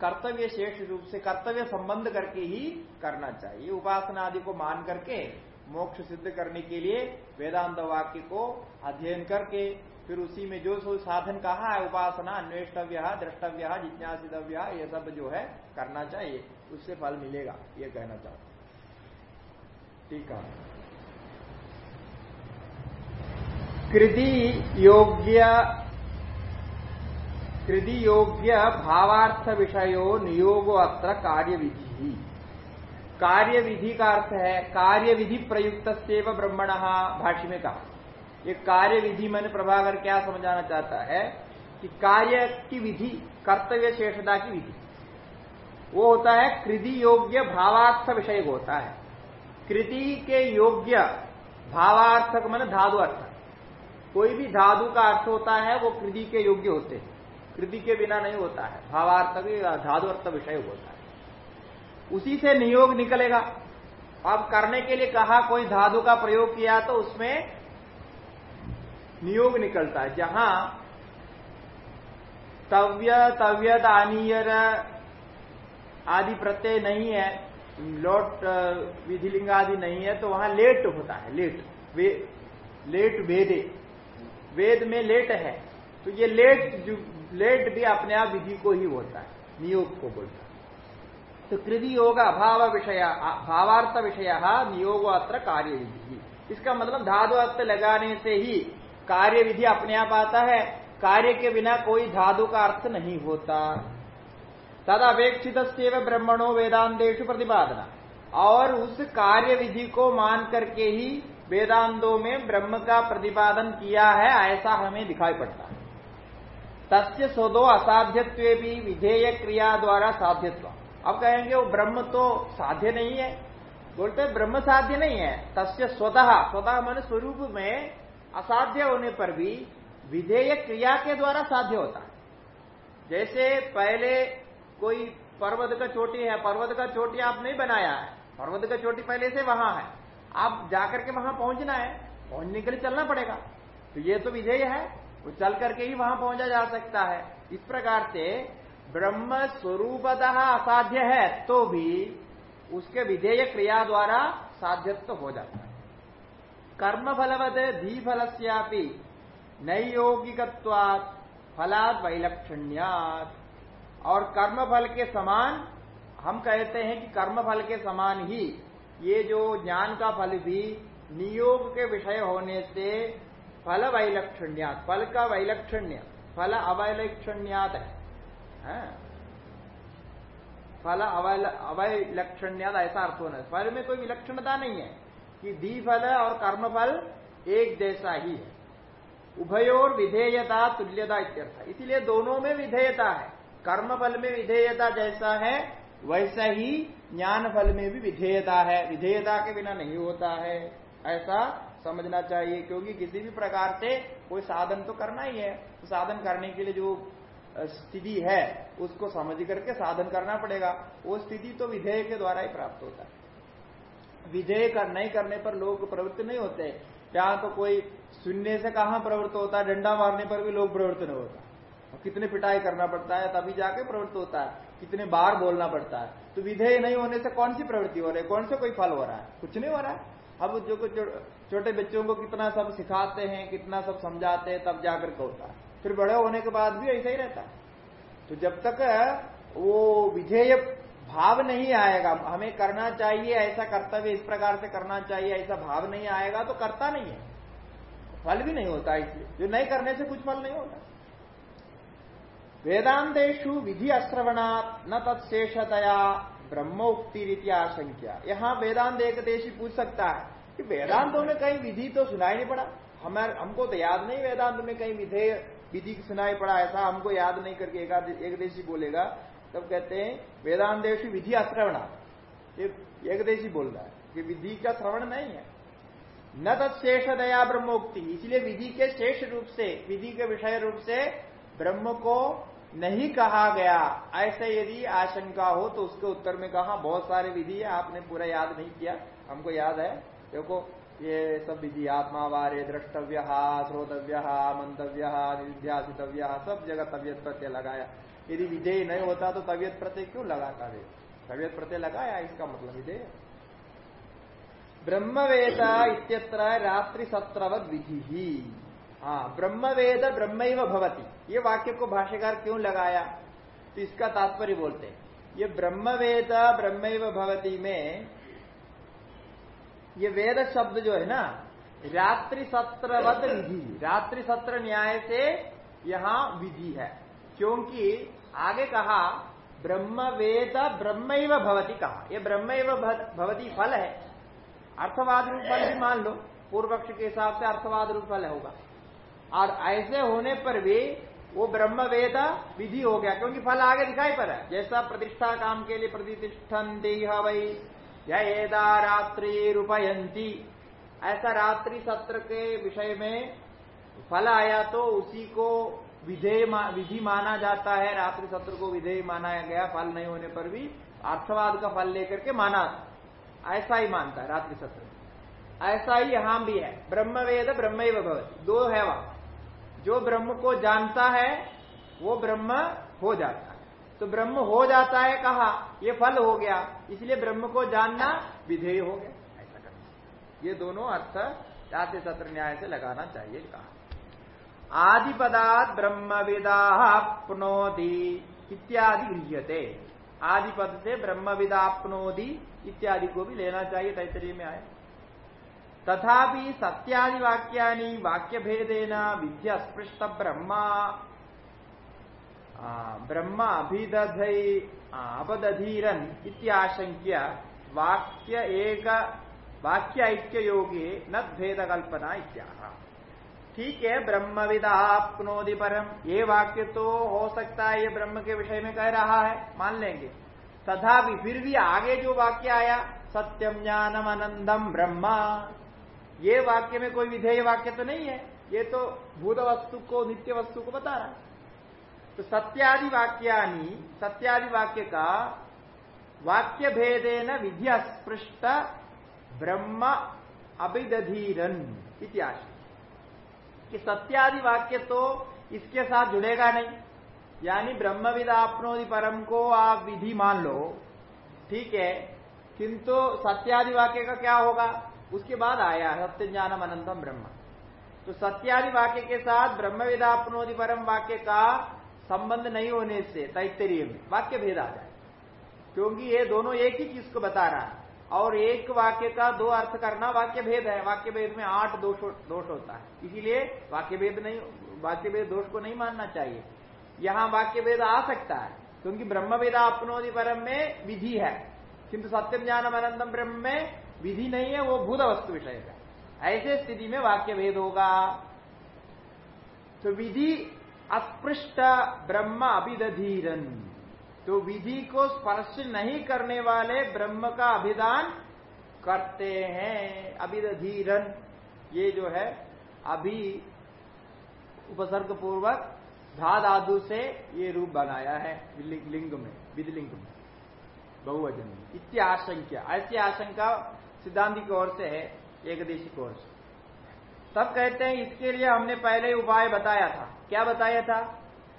कर्तव्य शेष रूप से कर्तव्य संबंध करके ही करना चाहिए। उपासना आदि को मान करके मोक्ष सिद्ध करने के लिए वेदांत वाक्य को अध्ययन करके फिर उसी में जो साधन कहा है, उपासना, अन्वेष्टव्य, द्रष्टव्य, जिज्ञासितव्य, ये सब जो है करना चाहिए, उससे फल मिलेगा, ये कहना चाहते ठीक है। कृति योग्य कृति योग्य भावार्थ विषयो नियोगो अत्र कार्य विधि कार्य विधि का अर्थ है कार्य विधि प्रयुक्त ब्रह्मण, भाष्य में कहा। ये कार्य विधि मैंने प्रभाकर क्या समझाना चाहता है कि कार्य की विधि, कर्तव्य शेषता की विधि। वो होता है कृति योग्य भावार्थ विषय होता है। कृति के योग्य भावार्थक मैंने धातु अर्थ। कोई भी धातु का अर्थ होता है, वो कृति के योग्य होते हैं। कृति के बिना नहीं होता है। भावार्थक धातु अर्थ विषय होता है। उसी से नियोग निकलेगा। अब करने के लिए कहा कोई धातु का प्रयोग किया तो उसमें नियोग निकलता है। जहाँ तव्य, तव्यत आनीयर आदि प्रत्यय नहीं है, लोट विधिलिंग आदि नहीं है तो वहाँ लेट होता है, लेट। वे, लेट वेदे। वेद में लेट है। तो ये लेट जो, लेट भी अपने आप विधि को ही होता है, नियोग को बोलता है। तो कृति योग अभाव विषय भावार्थ विषय नियोग अत्र कार्य विधि। इसका मतलब धातु अर्थ लगाने से ही कार्य विधि अपने आप आता है, कार्य के बिना कोई धातु का अर्थ नहीं होता। तद अपेक्षित ब्रह्मणो वेदांतेशु प्रतिपादना। और उस कार्य विधि को मान करके ही वेदांतों में ब्रह्म का प्रतिपादन किया है, ऐसा हमें दिखाई पड़ता है। तस्य स्वदो असाध्यत्व भी विधेय क्रिया द्वारा साध्यत्व अब कहेंगे वो ब्रह्म तो साध्य नहीं है। बोलते ब्रह्म साध्य नहीं है, तस्य स्वतः। स्वतः मन स्वरूप में असाध्य होने पर भी विधेय क्रिया के द्वारा साध्य होता है। जैसे पहले कोई पर्वत का चोटी है, पर्वत का चोटी आप नहीं बनाया है, पर्वत का चोटी पहले से वहाँ है। आप जाकर के वहाँ पहुँचना है, पहुँचने के लिए चलना पड़ेगा। तो ये तो विधेय है, वो चल करके ही वहाँ पहुँचा जा सकता है। इस प्रकार से ब्रह्म स्वरूपतः असाध्य है तो भी उसके विधेय क्रिया द्वारा साध्यत्व तो हो जाता है। कर्म फलवद धी फल से नैयोगिकवाद फलाद वैलक्षण्यात। और कर्म फल के समान, हम कहते हैं कि कर्म फल के समान ही ये जो ज्ञान का फल भी नियोग के विषय होने से फल वैलक्षण्यात, फल का वैलक्षण्य, फल अवैलक्षण्यात है। हाँ। फल अवैलक्षण्यात ऐसा अर्थ होना फल में कोई विलक्षणता नहीं है। कि फल और कर्म फल एक जैसा ही है। उभयोर विधेयता तुल्यता इत्यर्थ। इसलिए दोनों में विधेयता है। कर्म फल में विधेयता जैसा है, वैसा ही ज्ञान फल में भी विधेयता है। विधेयता के बिना नहीं होता है। ऐसा समझना चाहिए, क्योंकि किसी भी प्रकार से कोई साधन तो करना ही है। तो साधन करने के लिए जो स्थिति है, उसको समझ करके साधन करना पड़ेगा। वो स्थिति तो विधेय के द्वारा ही प्राप्त होता है। विधेय कर, नहीं करने पर लोग प्रवृत्त नहीं होते। जहाँ तो कोई सुनने से कहा प्रवृत्त होता है, डंडा मारने पर भी लोग प्रवृत्त नहीं होता। कितने पिटाई करना पड़ता है, तभी जाके प्रवृत्त होता है। कितने बार बोलना पड़ता है। तो विधेय नहीं होने से कौन सी प्रवृत्ति हो रही है? कौन से कोई फल हो रहा है? कुछ नहीं हो रहा है। अब जो छोटे बच्चों को कितना सब सिखाते हैं, कितना सब समझाते हैं, तब जाकर के होता है। फिर बड़े होने के बाद भी ऐसा ही रहता है। तो जब तक वो विधेय भाव नहीं आएगा। हमें करना चाहिए, ऐसा कर्तव्य इस प्रकार से करना चाहिए, ऐसा भाव नहीं आएगा तो करता नहीं है। फल भी नहीं होता इसलिए। जो नहीं करने से कुछ फल नहीं होता। वेदांतेशु विधि अश्रवणात् न तत्शेषतया ब्रह्मोक्ति रीति आशंका यहाँ वेदांत एक देशी पूछ सकता है कि वेदांतों में कहीं विधि तो सुनाई नहीं पड़ा। हमारे हमको तो याद नहीं वेदांत में कहीं विधेय विधि सुनाई पड़ा, ऐसा हमको याद नहीं करके एक देशी बोलेगा। तब कहते हैं वेदांत देशी विधि अश्रवणा एक देशी बोल रहा है कि विधि का श्रवण नहीं है। न तत्शेष दया ब्रह्मोक्ति। इसलिए विधि के शेष रूप से, विधि के विषय रूप से ब्रह्म को नहीं कहा गया। ऐसे यदि आशंका हो तो उसके उत्तर में कहा, बहुत सारे विधि है, आपने पूरा याद नहीं किया। हमको याद है। देखो, ये सब विधि आत्मा वारे द्रष्टव्य, श्रोतव्य, मंतव्य निध्यासितव्य सब जगह तबियत प्रत्यय लगाया। यदि विधेय नहीं होता तो तबियत प्रत्यय क्यों लगाता है तबियत प्रत्यय लगाया, इसका मतलब विधेय। ब्रह्मवेदा इत्यत्र रात्रि सत्रवत विधि। ही हाँ ब्रह्मवेद ब्रह्म भवती। ये वाक्य को भाष्यकार क्यों लगाया? तो इसका तात्पर्य बोलते ये ब्रह्मवेद ब्रह्म भवती में ये वेद शब्द जो है ना, रात्रि सत्रवत विधि। रात्रि सत्र न्याय से यहाँ विधि है। क्योंकि आगे कहा ब्रह्म वेद ब्रह्म भवती कहा। यह ब्रह्म भवती फल है। अर्थवाद रूप फल भी मान लो। पूर्व पक्ष के हिसाब से अर्थवाद रूप फल होगा। और ऐसे होने पर भी वो ब्रह्म वेद विधि हो गया, क्योंकि फल आगे दिखाई पड़ा जैसा प्रतिष्ठा काम के लिए प्रतिष्ठन वही येदा रात्रि रूपयंती ऐसा रात्रि सत्र के विषय में फल आया तो उसी को विधेय विधि माना जाता है, रात्रि सत्र को विधेय माना गया, फल नहीं होने पर भी अर्थवाद का फल लेकर के माना ऐसा ही मानता है, रात्रि सत्र। ऐसा ही यहाँ भी है ब्रह्म वेद ब्रह्म दो है वहाँ। जो ब्रह्म को जानता है, वो ब्रह्म हो जाता है। तो ब्रह्म हो जाता है कहा, ये फल हो गया, इसलिए ब्रह्म को जानना विधेय हो गया। ऐसा करना। ये दोनों अर्थ जाति सत्र न्याय से लगाना चाहिए, कहा। आदि पदार्थ ब्रह्म विदापनोदी इत्यादि गृहते आदि पद से ब्रह्म विदापनोदी इत्यादि को भी लेना चाहिए तैतरी में आए। तथापि सत्यादि वाक्यानि वाक्य भेदेन विद्या स्पृष्ट ब्रह्मा ब्रह्म अभिदधई अपदधीरन इत्याशंक्य वाक्य एक, वाक्य ऐक्य योगे न भेद कल्पना इत्याह। ठीक है ब्रह्मविदापनोदि परम। ये वाक्य तो हो सकता है, ये ब्रह्म के विषय में कह रहा है, मान लेंगे। तथापि फिर भी आगे जो वाक्य आया सत्यम ज्ञानम आनंदम ब्रह्मा। ये वाक्य में कोई विधेय वाक्य तो नहीं है, ये तो भूत वस्तु को नित्य वस्तु को बता रहा है। तो सत्यादि वाक्यानि, सत्यादि वाक्य का वाक्य भेदे न विद्या स्पृष्ट ब्रह्म अभिदधीरन इतिहास कि सत्यादि वाक्य तो इसके साथ जुड़ेगा नहीं। यानी ब्रह्मविद आपनोदि परम को आप विधि मान लो, ठीक है, किंतु सत्यादि वाक्य का क्या होगा? उसके बाद आया सत्य ज्ञानम अनंतम ब्रह्म। तो सत्यादि वाक्य के साथ ब्रह्म वेदापनोदि परम वाक्य का संबंध नहीं होने से तैतरीय में वाक्य भेद आ जाए। क्योंकि ये दोनों एक ही चीज़ को बता रहा है। और एक वाक्य का दो अर्थ करना वाक्य भेद है। वाक्य भेद में आठ दोष दोष होता है। इसीलिए वाक्य भेद नहीं वाक्य भेद दोष को नहीं मानना चाहिए। यहाँ वाक्य भेद आ सकता है, क्योंकि ब्रह्म वेदा अपनोदि परम में विधि है। किंतु सत्यम ज्ञानम अनंतम ब्रह्म में विधि नहीं है, वो भूत वस्तु विषय का ऐसे स्थिति में वाक्य भेद होगा। तो विधि अस्पृष्ट ब्रह्म अभिदधीरन। तो विधि को स्पर्श नहीं करने वाले ब्रह्म का अभिदान करते हैं। अभिदधीरन ये जो है, अभी उपसर्ग पूर्वक धा से ये रूप बनाया है लिंग में, विधिलिंग में, बहुवचन इत्याशंका ऐसी आशंका सिद्धांति की ओर से है, एकदेशी की ओर से। तब कहते हैं, इसके लिए हमने पहले उपाय बताया था। क्या बताया था?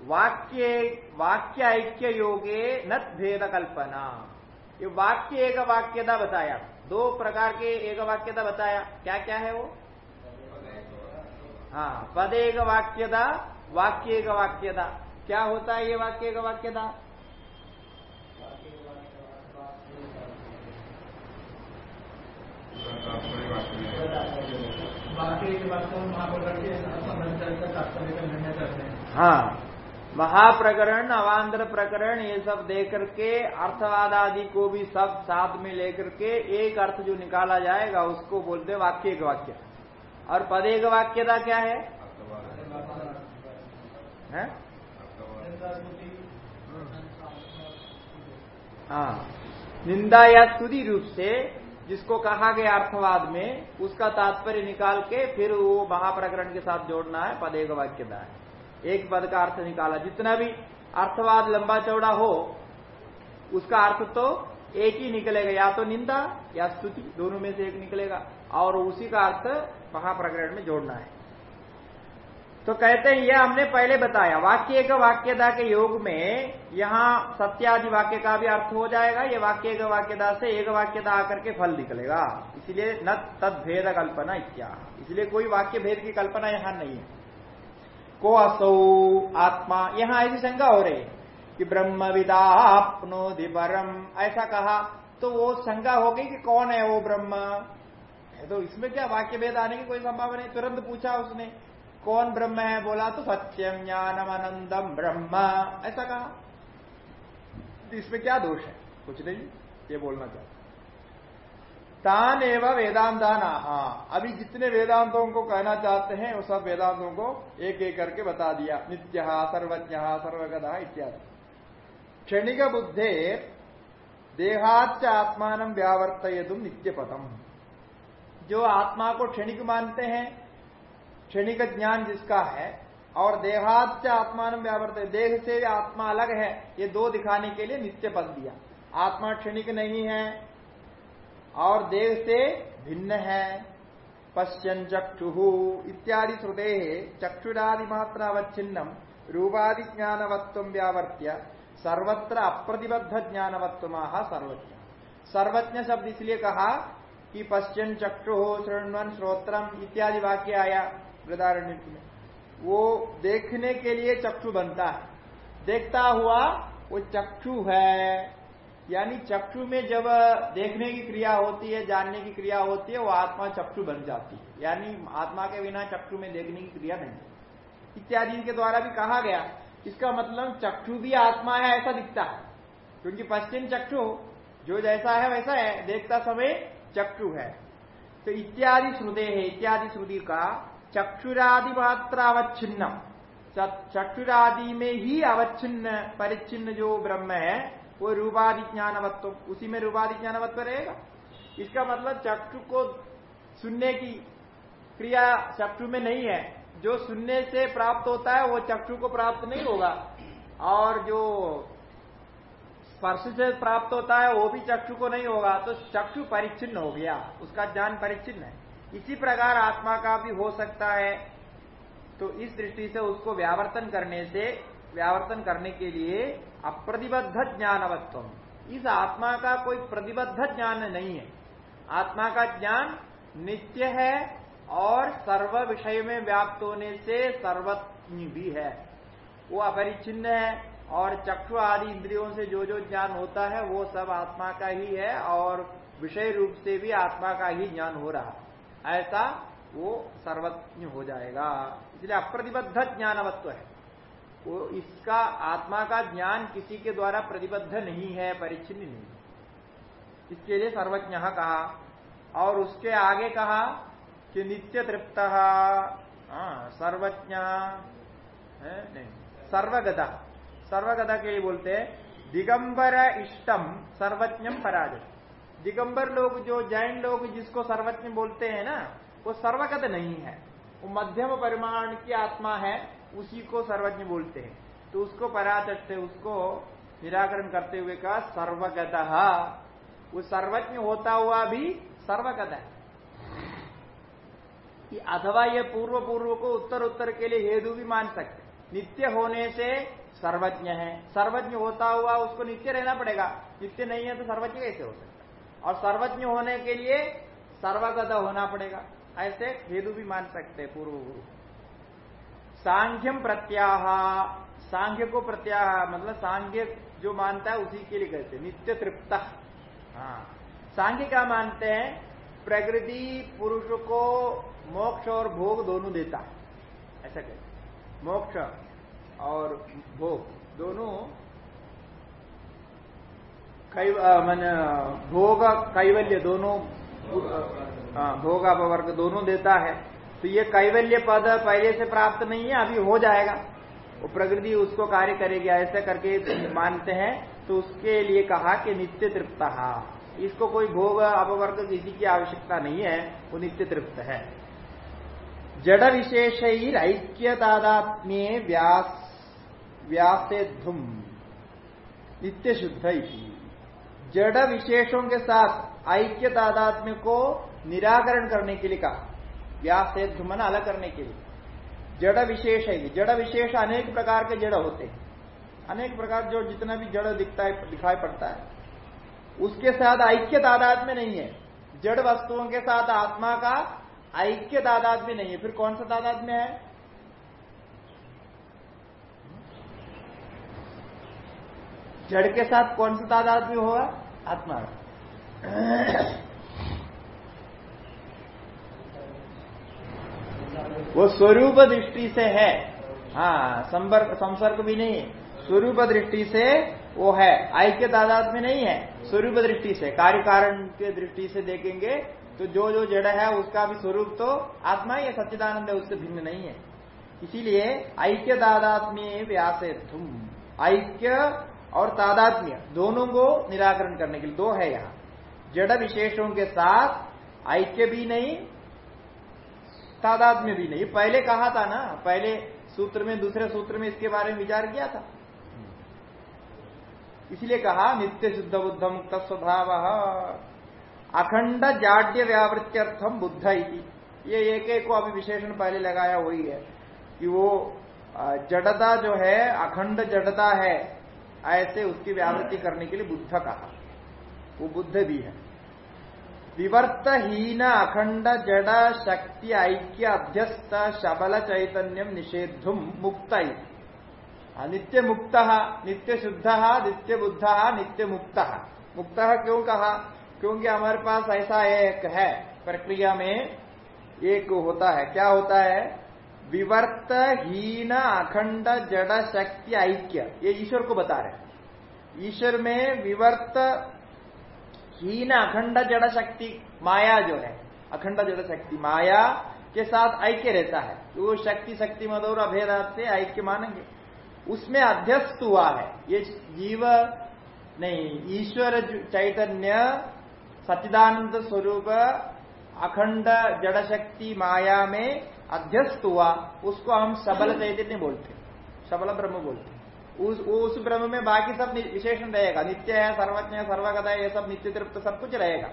वाक्य वाक्य ऐक्य योगे न भेद कल्पना ये वाक्य एक वाक्यता बताया। दो प्रकार के एक वाक्यता बताया क्या क्या है वो हाँ पद एक वाक्यता वाक्य एक वाक्यता क्या होता है ये वाक्य एक वाक्यता हाँ। महाप्रकरण अवान्तर प्रकरण ये सब देकर के अर्थवाद आदि को भी सब साथ में लेकर के एक अर्थ जो निकाला जाएगा उसको बोलते वाक्य एक वाक्य। और पदेक वाक्यता क्या है, है? निंदा या स्तुति रूप से जिसको कहा गया अर्थवाद में उसका तात्पर्य निकाल के फिर वो महाप्रकरण के साथ जोड़ना है पद एक वाक्यता है। एक पद का अर्थ निकाला। जितना भी अर्थवाद लंबा चौड़ा हो, उसका अर्थ तो एक ही निकलेगा। या तो निंदा या स्तुति, दोनों में से एक निकलेगा। और उसी का अर्थ महाप्रकरण में जोड़ना है। तो कहते हैं, यह हमने पहले बताया। वाक्य एक वाक्यता के योग में यहाँ सत्यादि वाक्य का भी अर्थ हो जाएगा। ये वाक्य एक वाक्यता से एक वाक्यता आकर के फल निकलेगा। इसलिए न तद भेद कल्पना इत्या इसलिए कोई वाक्य भेद की कल्पना यहाँ नहीं है। को असौ आत्मा। यहाँ ऐसी शंका हो रही कि ब्रह्म विदापनो परम। ऐसा कहा तो वो शंका हो गई कि कौन है वो ब्रह्म? तो इसमें क्या वाक्य भेद आने की कोई संभावना नहीं। तुरंत पूछा उसने, कौन ब्रह्म है? बोला तो सत्यम ज्ञानम आनंदम ब्रह्म। ऐसा कहा। तो इसमें क्या दोष है? कुछ नहीं, ये बोलना चाहता तान एवं वेदांतान हाँ अभी जितने वेदांतों को कहना चाहते हैं, वो सब वेदांतों को एक एक करके बता दिया। नित्य सर्वज्ञ सर्वगदा इत्यादि। क्षणिक बुद्धे देहाच आत्मान व्यावर्त नित्य पदम जो आत्मा को क्षणिक मानते हैं, क्षणिक ज्ञान जिसका है, और देहात आत्मान व्यावर्त देह से आत्मा अलग है, ये दो दिखाने के लिए नित्य पद दिया। आत्मा क्षणिक नहीं है और देह से भिन्न है। पश्यन चक्षु इत्यादि श्रुते चक्षुरादि मात्रावच्छिन्नम रूपादि ज्ञानवत्व व्यावर्त्य सर्वत्र अप्रतिबद्ध ज्ञानवत्व सर्वज्ञ। सर्वज्ञ शब्द इसलिए कहा कि पश्चिम चक्षु श्रृणवन श्रोत्रम इत्यादि वाक्य आया वृदारण्य में वो देखने के लिए चक्षु बनता है। देखता हुआ वो चक्षु है। यानी चक्षु में जब देखने की क्रिया होती है, जानने की क्रिया होती है, वो आत्मा चक्षु बन जाती है। यानी आत्मा के बिना चक्षु में देखने की क्रिया नहीं। इत्यादि के द्वारा भी कहा गया, इसका मतलब चक्षु भी आत्मा है, ऐसा दिखता है। क्योंकि पश्चिम चक्षु, जो जैसा है वैसा है, देखता समय चक्षु है। तो इत्यादि श्रुदे है, इत्यादि श्रुति का चक्षुरादि मात्र अवच्छिन्न चक्षुरादि में ही अवच्छिन्न, परिच्छिन्न जो ब्रह्म है वो रूपादि ज्ञानवत्व उसी में रूपादि ज्ञानवत्व रहेगा। इसका मतलब चक्षु को सुनने की क्रिया चक्षु में नहीं है। जो सुनने से प्राप्त होता है, वो चक्षु को प्राप्त नहीं होगा। और जो स्पर्श से प्राप्त होता है, वो भी चक्षु को नहीं होगा। तो चक्षु परिच्छिन्न हो गया। उसका ज्ञान परिच्छिन्न है। इसी प्रकार आत्मा का भी हो सकता है। तो इस दृष्टि से उसको व्यावर्तन करने से, व्यावर्तन करने के लिए अप्रतिबद्ध ज्ञानवत्व इस आत्मा का कोई प्रतिबद्ध ज्ञान नहीं है। आत्मा का ज्ञान नित्य है और सर्व विषय में व्याप्त होने से सर्वज्ञ भी है। वो अपरिचिन्न है और चक्षु आदि इंद्रियों से जो जो ज्ञान होता है, वो सब आत्मा का ही है और विषय रूप से भी आत्मा का ही ज्ञान हो रहा ऐसा वो सर्वज्ञ हो जाएगा। इसलिए अप्रतिबद्ध ज्ञानवत्व है। वो इसका आत्मा का ज्ञान किसी के द्वारा प्रतिबद्ध नहीं है परिचिन नहीं इसके लिए सर्वज्ञ कहा और उसके आगे कहा कि नित्य तृप्त। हाँ, सर्वज्ञ नहीं सर्वगता सर्वगता के लिए बोलते दिगंबर इष्टम सर्वज्ञम पराजय। दिगंबर लोग जो जैन लोग जिसको सर्वज्ञ बोलते हैं ना वो सर्वगत नहीं है। वो मध्यम परिमाण की आत्मा है, उसी को सर्वज्ञ बोलते हैं। तो उसको पराचट उसको निराकरण करते हुए कहा, सर्वगत। वो सर्वज्ञ होता हुआ भी सर्वगत है। अथवा ये पूर्व पूर्व को उत्तर उत्तर के लिए हेतु भी मान सकते नित्य होने से सर्वज्ञ है। सर्वज्ञ होता हुआ उसको नित्य रहना पड़ेगा। नित्य नहीं है तो सर्वज्ञ कैसे हो सकता और सर्वज्ञ होने के लिए सर्वगत होना पड़ेगा। ऐसे हेतु भी मान सकते हैं पूर्व गुरु। सांख्यम प्रत्याह, सांख्य को प्रत्याह मतलब सांख्य जो मानता है उसी के लिए कहते हैं, नित्य तृप्त। हाँ। सांख्य क्या मानते हैं? प्रकृति पुरुष को मोक्ष और भोग दोनों देता है। ऐसा कहते मोक्ष और भोग दोनों मन, भोग कैवल्य दोनों हाँ, भोग अपवर्ग दोनों देता है। तो ये कैवल्य पद पहले से प्राप्त नहीं है अभी हो जाएगा। वो प्रकृति उसको कार्य करेगी ऐसा करके मानते हैं। तो उसके लिए कहा कि नित्य तृप्त इसको कोई भोग अपवर्ग किसी की आवश्यकता नहीं है वो नित्य तृप्त है। जड़ विशेष ऐक्य तादात्म्य व्यास व्यासे धुम नित्य शुद्ध जड़ विशेषों के साथ ऐक्य तादात्म्य को निराकरण करने के लिए कहा। व्यास से धुमन अलग करने के लिए। जड़ विशेष है जड़ विशेष अनेक प्रकार के जड़ होते हैं। अनेक प्रकार जो जितना भी जड़ दिखता है, दिखाई पड़ता है। उसके साथ ऐक्य तादाद में नहीं है। जड़ वस्तुओं के साथ आत्मा का ऐक्य तादाद में नहीं है। फिर कौन सा तादाद में है? जड़ के साथ कौन सा तादाद में होगा? आत्मा वो स्वरूप दृष्टि से है। हाँ संपर्क संसर्ग भी नहीं है। स्वरूप दृष्टि से वो है। ऐक्य तादाद में नहीं है। स्वरूप दृष्टि से, कार्य कारण के दृष्टि से देखेंगे तो जो जो जड़ है, उसका भी स्वरूप तो आत्मा ही सच्चिदानंद है, उससे भिन्न नहीं है। इसीलिए ऐक्य तादात्म्य व्यासे तुम ऐक्य और तादात्म्य, दोनों को निराकरण करने के लिए, दो है यहाँ। जड़ विशेषों के साथ ऐक्य भी नहीं तादाद में भी नहीं। पहले कहा था ना, पहले सूत्र में, दूसरे सूत्र में इसके बारे में विचार किया था। इसलिए कहा, नित्य शुद्ध बुद्ध मुक्त स्वभाव। अखंड जाड्य व्यावृत्यर्थम बुद्ध ये एक एक को अभी विशेषण पहले लगाया हुई है कि वो जड़ता जो है, अखंड जड़ता है, ऐसे उसकी व्यावृत्ति करने के लिए बुद्ध कहा। वो बुद्ध भी है। विवर्तहीन अखंड जड़ शक्ति ऐक्य अध्यस्त शबल चैतन्यम निषेधुम मुक्त। नित्य मुक्त नित्य शुद्ध नित्य बुद्ध नित्य मुक्त मुक्त क्यों कहा? क्योंकि हमारे पास ऐसा एक है, प्रक्रिया में एक होता है। क्या होता है? विवर्त हीन अखंड जड़ शक्ति ऐक्य। ये ईश्वर को बता रहे ईश्वर में विवर्त हीन अखंड जड़ शक्ति माया जो है, अखंड जड़ शक्ति माया के साथ ऐक्य रहता है तो वो शक्ति शक्ति मधुर अभेद से ऐक्य मानेंगे। उसमें अध्यस्त हुआ है, ये जीव नहीं, ईश्वर चैतन्य सचिदानंद स्वरूप अखंड जड़ शक्ति माया में अध्यस्त हुआ, उसको हम सबल चैतन्य बोलते सबल ब्रह्म बोलते उस उस ब्रह्म में बाकी सब विशेषण रहेगा। नित्य है, सर्वज्ञ है, सर्वगता है, ये सब नित्य तृप्त सब कुछ रहेगा।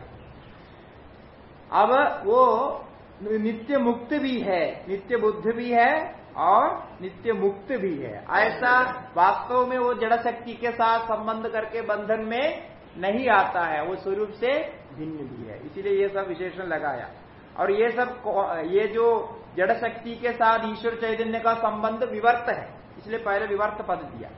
अब वो नित्य मुक्त भी है, नित्य बुद्ध भी है और नित्य मुक्त भी है। ऐसा वास्तव में वो जड़ शक्ति के साथ संबंध करके बंधन में नहीं आता है, वो स्वरूप से भिन्न भी है। इसीलिए ये सब विशेषण लगाया। और ये सब ये जो जड़ शक्ति के साथ ईश्वर चैतन्य का संबंध विवर्त है। इसलिए पहले विवर्त पद दिया।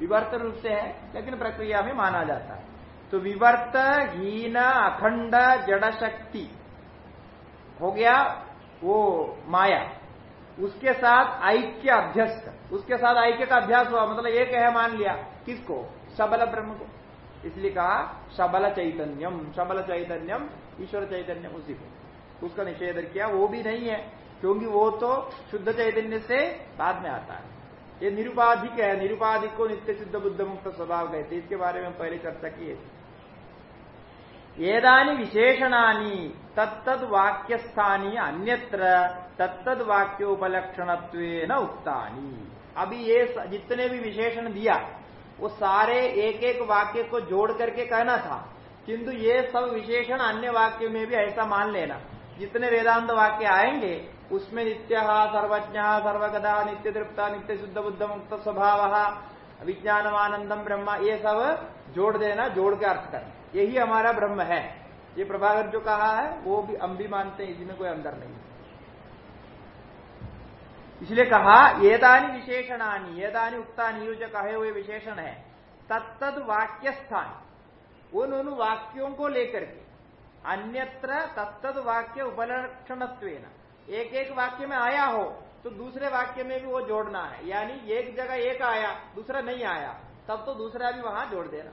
विवर्त रूप से है, लेकिन प्रक्रिया में माना जाता है। तो विवर्त, हीन, अखंड जड़ शक्ति हो गया वो माया। उसके साथ ऐक्य अभ्यस्त। उसके साथ ऐक्य का अभ्यास हुआ मतलब एक है मान लिया। किसको? सबल ब्रह्म को। इसलिए कहा, सबल चैतन्यम सबल चैतन्यम, ईश्वर चैतन्यम उसी को। उसका निषेध किया, वो भी नहीं है। क्योंकि वो तो शुद्ध चैतन्य से बाद में आता है। ये निरुपाधिक है, निरुपाधिक को नित्य शुद्ध बुद्ध मुक्त स्वभाव कहते इसके बारे में पहले चर्चा की है एदानी विशेषणानी, तत्तद वाक्य स्थानीय अन्यत्र, तत्तद वाक्योपलक्षण न उक्तानी। अभी ये जितने भी विशेषण दिया, वो सारे एक एक वाक्य को जोड़ करके कहना था। किंतु ये सब विशेषण अन्य वाक्य में भी ऐसा मान लेना। जितने वेदांत वाक्य आएँगे उसमें नित्य सर्वज्ञ, सर्वगदा नित्य तृप्ता नित्य शुद्ध बुद्ध मुक्त स्वभाव विज्ञानमानंदम ब्रह्म, ये सब जोड़ देना, जोड़ के अर्थ करना। यही हमारा ब्रह्म है। ये प्रभाकर जो कहा है, वो भी हम भी मानते हैं, इसमें कोई अंदर नहीं इसलिए कहा ये येदानी विशेषणानी येदानी उक्तानी जो कहे हुए विशेषण है, तत्तद वाक्य स्थान उन उन वाक्यों को लेकर के, अन्यत्र तत्तद वाक्य उपलक्षण एक एक वाक्य में आया हो तो दूसरे वाक्य में भी वो जोड़ना है। यानी एक जगह एक आया, दूसरा नहीं आया, तब तो दूसरा भी वहाँ जोड़ देना।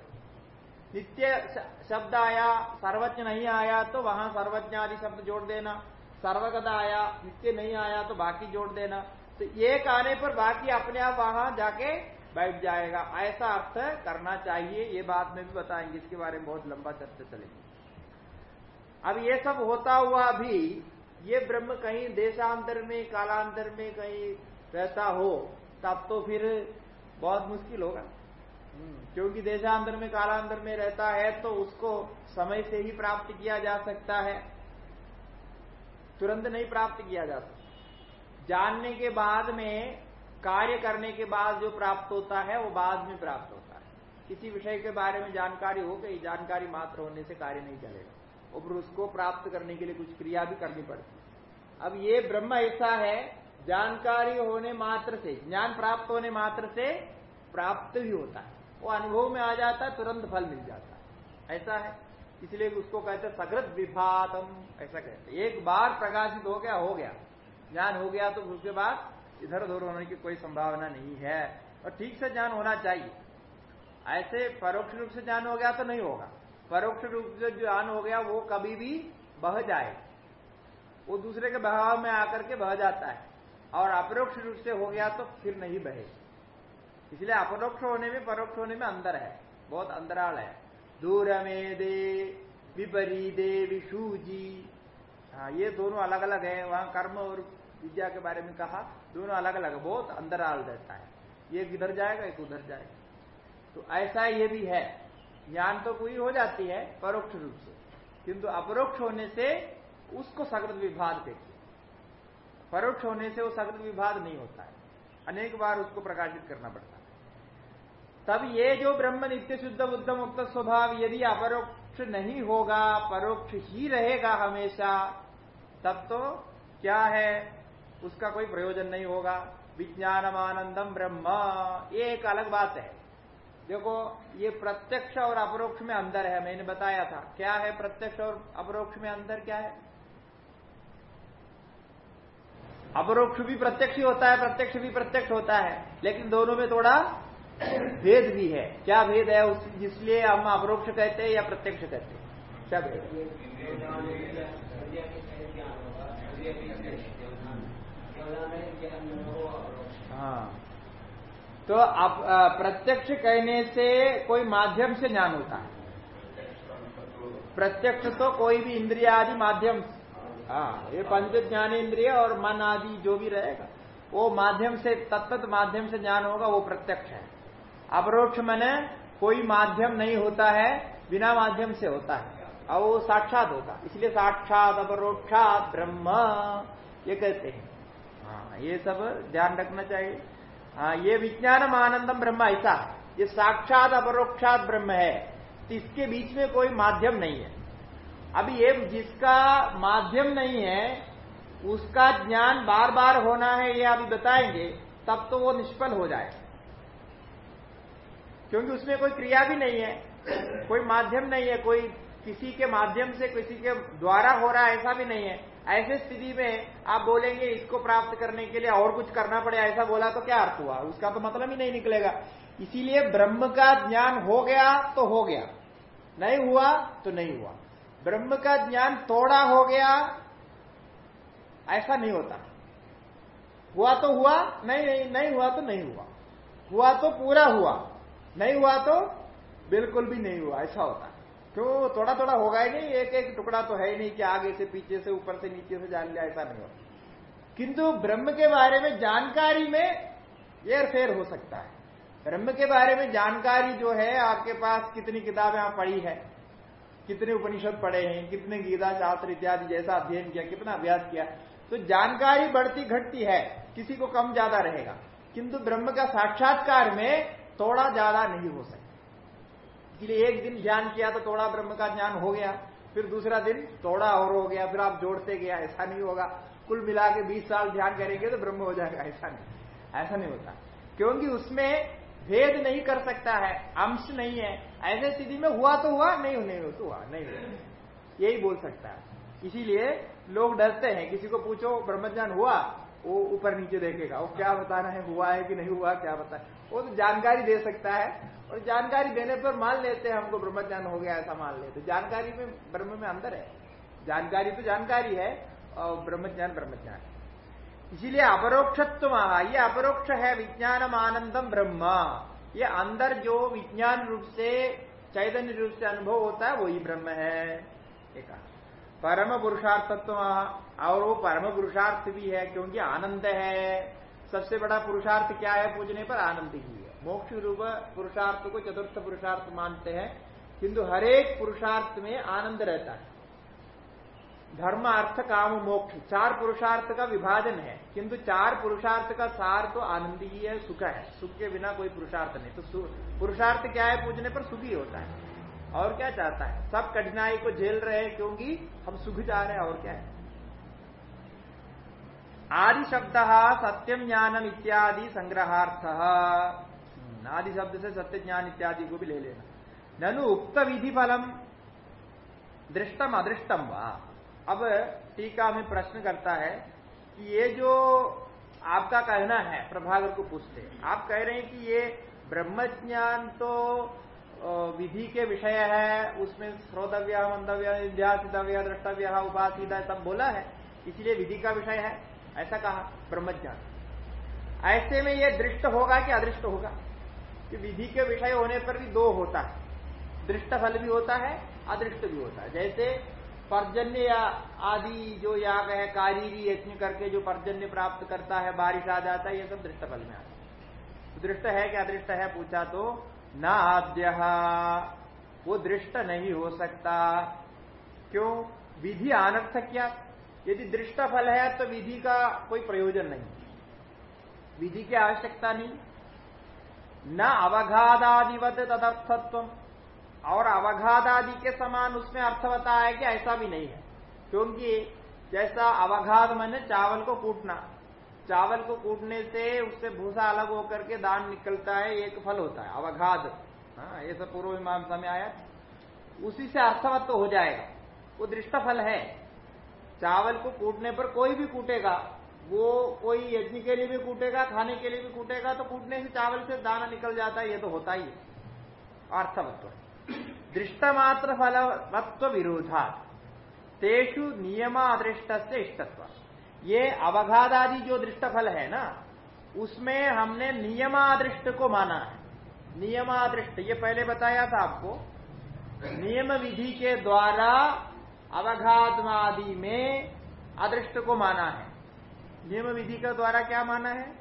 नित्य शब्द आया, सर्वज्ञ नहीं आया तो वहाँ सर्वज्ञ आदि शब्द जोड़ देना। सर्वगत आया, नित्य नहीं आया तो बाकी जोड़ देना। तो एक आने पर बाकी अपने आप वहाँ जाके बैठ जाएगा। ऐसा अर्थ करना चाहिए, ये बात में भी बताएँगे, इसके बारे में बहुत लंबा चर्चा चलेगी। अब ये सब होता हुआ भी ये ब्रह्म कहीं देशांतर में, कालांतर में कहीं रहता हो, तब तो फिर बहुत मुश्किल होगा। क्योंकि देशांतर में, कालांतर में रहता है तो उसको समय से ही प्राप्त किया जा सकता है। तुरंत नहीं प्राप्त किया जा सकता। जानने के बाद में, कार्य करने के बाद जो प्राप्त होता है, वो बाद में प्राप्त होता है। किसी विषय के बारे में जानकारी हो गई, जानकारी मात्र होने से कार्य नहीं चलेगा। और उसको प्राप्त करने के लिए कुछ क्रिया भी करनी पड़ती अब ये ब्रह्म ऐसा है, जानकारी होने मात्र से, ज्ञान प्राप्त होने मात्र से प्राप्त भी होता है। वो अनुभव में आ जाता है, तुरंत फल मिल जाता है। ऐसा है। इसलिए उसको कहते हैं सकृत विभातम, ऐसा कहते एक बार प्रकाशित हो गया हो गया। ज्ञान हो गया तो उसके बाद इधर उधर होने की कोई संभावना नहीं है। और ठीक से ज्ञान होना चाहिए। ऐसे परोक्ष रूप से ज्ञान हो गया तो नहीं होगा। परोक्ष रूप से जो ज्ञान हो गया, वो कभी भी बह जाए। वो दूसरे के बहाव में आकर के बह जाता है। और अपरोक्ष रूप से हो गया तो फिर नहीं बहे। इसलिए अपरोक्ष होने में, परोक्ष होने में अंदर है। बहुत अंतराल है। दूर में दे विपरी विपरीदे विशुजी हाँ ये दोनों अलग अलग है। वहाँ कर्म और विद्या के बारे में कहा, दोनों अलग अलग बहुत अंतराल रहता है। एक इधर जाएगा, एक उधर जाएगा। तो ऐसा ये भी है। ज्ञान तो पूरी हो जाती है परोक्ष रूप से, किंतु अपरोक्ष होने से उसको सकृत विभाग देखिए परोक्ष होने से वो सकृत विभाग नहीं होता है। अनेक बार उसको प्रकाशित करना पड़ता है। तब ये जो ब्रह्म नित्य शुद्ध बुद्ध मुक्त स्वभाव यदि अपरोक्ष नहीं होगा, परोक्ष ही रहेगा हमेशा, तब तो क्या है? उसका कोई प्रयोजन नहीं होगा। विज्ञानम आनंदम ब्रह्म। ये एक अलग बात है। देखो, ये प्रत्यक्ष और अपरोक्ष में अंदर है, मैंने बताया था। क्या है प्रत्यक्ष और अपरोक्ष में अंदर क्या है? अपरोक्ष भी प्रत्यक्ष ही होता है, प्रत्यक्ष भी प्रत्यक्ष होता है, लेकिन दोनों में थोड़ा भेद भी है। क्या भेद है उस, जिसलिए हम अपरोक्ष कहते हैं या प्रत्यक्ष कहते हैं? क्या भेद हाँ? तो आप प्रत्यक्ष कहने से कोई माध्यम से ज्ञान होता है। प्रत्यक्ष तो कोई भी इंद्रिया आदि माध्यम हाँ ये पंच ज्ञान इंद्रिय और मन आदि जो भी रहेगा, वो माध्यम से, तत्त माध्यम से ज्ञान होगा, वो प्रत्यक्ष है। अपरोक्ष मैंने कोई माध्यम नहीं होता है, बिना माध्यम से होता है। और वो साक्षात होता, इसलिए साक्षात, अपरोक्षात ब्रह्म, ये कहते हैं। हाँ ये सब ध्यान रखना चाहिए। हाँ ये विज्ञानम आनंदम ब्रह्म ऐसा। ये साक्षात अपरोक्षात ब्रह्म है। तो इसके बीच में कोई माध्यम नहीं है। अब ये जिसका माध्यम नहीं है, उसका ज्ञान बार बार होना है, ये अभी बताएँगे, तब तो वो निष्फल हो जाए। क्योंकि उसमें कोई क्रिया भी नहीं है, कोई माध्यम नहीं है, कोई किसी के माध्यम से किसी के द्वारा हो रहा है, ऐसा भी नहीं है। ऐसे स्थिति में आप बोलेंगे, इसको प्राप्त करने के लिए और कुछ करना पड़े, ऐसा बोला तो क्या अर्थ हुआ? उसका तो मतलब ही नहीं निकलेगा। इसीलिए ब्रह्म का ज्ञान हो गया तो हो गया। नहीं हुआ तो नहीं हुआ। ब्रह्म का ज्ञान थोड़ा हो गया, ऐसा नहीं होता। हुआ तो हुआ, नहीं नहीं नहीं हुआ तो नहीं हुआ। हुआ तो पूरा हुआ, नहीं हुआ तो बिल्कुल भी नहीं हुआ, ऐसा होता। क्यों? थोड़ा थोड़ा होगा ही नहीं एक एक टुकड़ा तो है ही नहीं कि आगे से, पीछे से, ऊपर से, नीचे से जान लिया ऐसा नहीं हो। किंतु ब्रह्म के बारे में जानकारी में येर फेर हो सकता है। ब्रह्म के बारे में जानकारी जो है, आपके पास कितनी किताबें आप पढ़ी है, कितने उपनिषद पढ़े हैं, कितने गीता, शास्त्र इत्यादि जैसा अध्ययन किया, कितना अभ्यास किया तो जानकारी बढ़ती घटती है, किसी को कम ज़्यादा रहेगा। किंतु ब्रह्म का साक्षात्कार में थोड़ा ज़्यादा नहीं हो सकता। इसलिए एक दिन ध्यान किया तो थोड़ा ब्रह्म का ज्ञान हो गया, फिर दूसरा दिन थोड़ा और हो गया, फिर आप जोड़ते गया, ऐसा नहीं होगा। कुल मिला के बीस साल ध्यान करेंगे तो ब्रह्म हो जाएगा, ऐसा नहीं ऐसा नहीं होता। क्योंकि उसमें भेद नहीं कर सकता है, अंश नहीं है। ऐसे स्थिति में हुआ तो हुआ, नहीं नहीं हो तो हुआ, नहीं हुआ। यही बोल सकता है। इसीलिए लोग डरते हैं, किसी को पूछो ब्रह्मज्ञान हुआ वो ऊपर नीचे देखेगा। वो क्या बताना है, हुआ है कि नहीं हुआ, क्या बता वो तो जानकारी दे सकता है, और जानकारी देने पर मान लेते हैं, हमको ब्रह्म ज्ञान हो गया, ऐसा मान लेते जानकारी में, ब्रह्म में अंदर है। जानकारी तो जानकारी है, और ब्रह्म ज्ञान ब्रह्म ज्ञान इसीलिए अपरोक्षत्व ये अपरोक्ष है विज्ञानम आनंदम ब्रह्म। ये अंदर जो विज्ञान रूप से, चैतन्य रूप से अनुभव होता है, वही ब्रह्म है। एक परम पुरुषार्थत्व और वो परम पुरुषार्थ भी है क्योंकि आनंद है। सबसे बड़ा पुरुषार्थ क्या है? पूजने पर आनंद ही है। मोक्ष रूप पुरुषार्थ को चतुर्थ पुरुषार्थ मानते हैं। किंतु हरेक पुरुषार्थ में आनंद रहता है। धर्म, अर्थ, काम, मोक्ष, चार पुरुषार्थ का विभाजन है। किंतु चार पुरुषार्थ का सार तो आनंद ही है, सुख है। सुख के बिना कोई पुरुषार्थ नहीं। तो पुरुषार्थ क्या है? पूजने पर सुखी होता है। और क्या चाहता है? सब कठिनाई को झेल रहे क्योंकि हम सुख जा रहे हैं और क्या है? आदि शब्द सत्यम ज्ञानम इत्यादि संग्रहार्थ। आदि शब्द से सत्य ज्ञान इत्यादि को भी ले लेना। ननु उक्त विधि फलम दृष्टम अदृष्टम वा? अब टीका में प्रश्न करता है कि ये जो आपका कहना है प्रभाकर को पूछते आप कह रहे हैं कि ये ब्रह्मज्ञान तो विधि के विषय है, उसमें श्रोतव्य, मंतव्य ध्यासितव्य द्रष्टव्य उपासित सब बोला है, इसलिए विधि का विषय है, ऐसा कहा ब्रह्मज्ञान। ऐसे में यह दृष्ट होगा कि अदृष्ट होगा? कि विधि के विषय होने पर भी दो होता है। दृष्ट फल भी होता है, अदृष्ट भी होता है। जैसे पर्जन्य आदि जो याग है, कारीरी, यज्ञ करके जो पर्जन्य प्राप्त करता है, बारिश आ जाता है, ये सब दृष्ट फल में आता है। दृष्ट है कि अदृष्ट है, पूछा तो न आद्य। वो दृष्ट नहीं हो सकता। क्यों? विधि अनर्थक क्या? यदि दृष्ट फल है तो विधि का कोई प्रयोजन नहीं। विधि की आवश्यकता नहीं। न अवघादादिवत तदर्थत्व और अवघादादि के समान उसमें अर्थ बताया कि ऐसा भी नहीं है। क्योंकि जैसा अवघाद मन चावल को कूटना चावल को कूटने से उससे भूसा अलग होकर के दान निकलता है, एक फल होता है अवघाद हाँ ये सब पूर्व मीमांसा में आया। उसी से अर्थवत्व तो हो जाएगा। वो दृष्ट फल है। चावल को कूटने पर कोई भी कूटेगा, वो कोई यज्ञ के लिए भी कूटेगा, खाने के लिए भी कूटेगा तो कूटने से चावल से दाना निकल जाता है, ये तो होता ही है। अर्थवत्व दृष्टमात्र फलवत्व विरोधा तेषु नियमादृष्ट से इष्टत्व। ये अवघाद आदि जो दृष्टफल है ना, उसमें हमने नियमादृष्ट को माना है। नियमादृष्ट, ये पहले बताया था आपको। नियम विधि के द्वारा अवघादवादि में अदृष्ट को माना है। नियम विधि के द्वारा क्या माना है?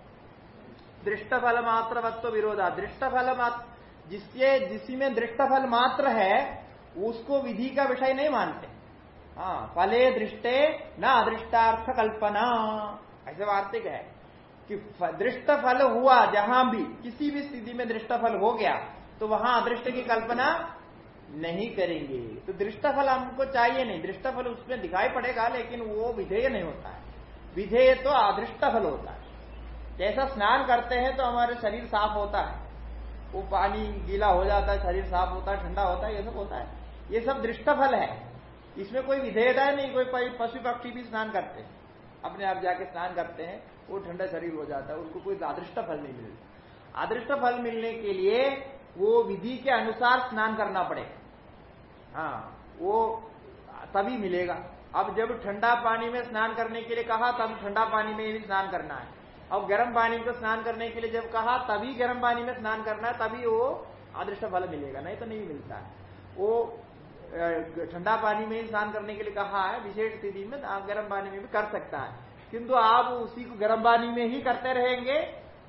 दृष्ट फल मात्र वत्व विरोधा। दृष्ट फल मात्र जिसके जिसी में दृष्ट फल मात्र है, उसको विधि का विषय नहीं मानते। हाँ फले दृष्टे न अदृष्टार्थ कल्पना ऐसे वार्तिक है कि दृष्ट फल हुआ जहाँ भी, किसी भी स्थिति में दृष्ट फल हो गया तो वहाँ अदृष्ट की कल्पना नहीं करेंगे। तो दृष्ट फल हमको चाहिए नहीं दृष्ट फल उसमें दिखाई पड़ेगा, लेकिन वो विधेय नहीं होता है। विधेय तो अदृष्ट फल होता है। जैसा स्नान करते हैं तो हमारे शरीर साफ़ होता है। वो पानी गीला हो जाता है, शरीर साफ़ होता है, ठंडा होता है, ये सब होता है। ये सब दृष्ट फल है। इसमें कोई विधेयता नहीं, कोई पशु पक्षी भी स्नान करते हैं। अपने आप जाके स्नान करते हैं, वो ठंडा शरीर हो जाता है, उसको कोई अदृष्ट फल नहीं मिलता। अदृष्ट फल मिलने के लिए वो विधि के अनुसार स्नान करना पड़ेगा हाँ वो तभी मिलेगा। अब जब ठंडा पानी में स्नान करने के लिए कहा, तब ठंडा पानी में ही स्नान करना है। अब गर्म पानी में स्नान करने के लिए जब कहा, तभी गर्म पानी में स्नान करना है, तभी वो अदृष्ट फल मिलेगा, नहीं तो नहीं मिलता। है वो ठंडा पानी में ही स्नान करने के लिए कहा है, विशेष स्थिति में आप गर्म पानी में भी कर सकता है। किंतु आप उसी को गर्म पानी में ही करते रहेंगे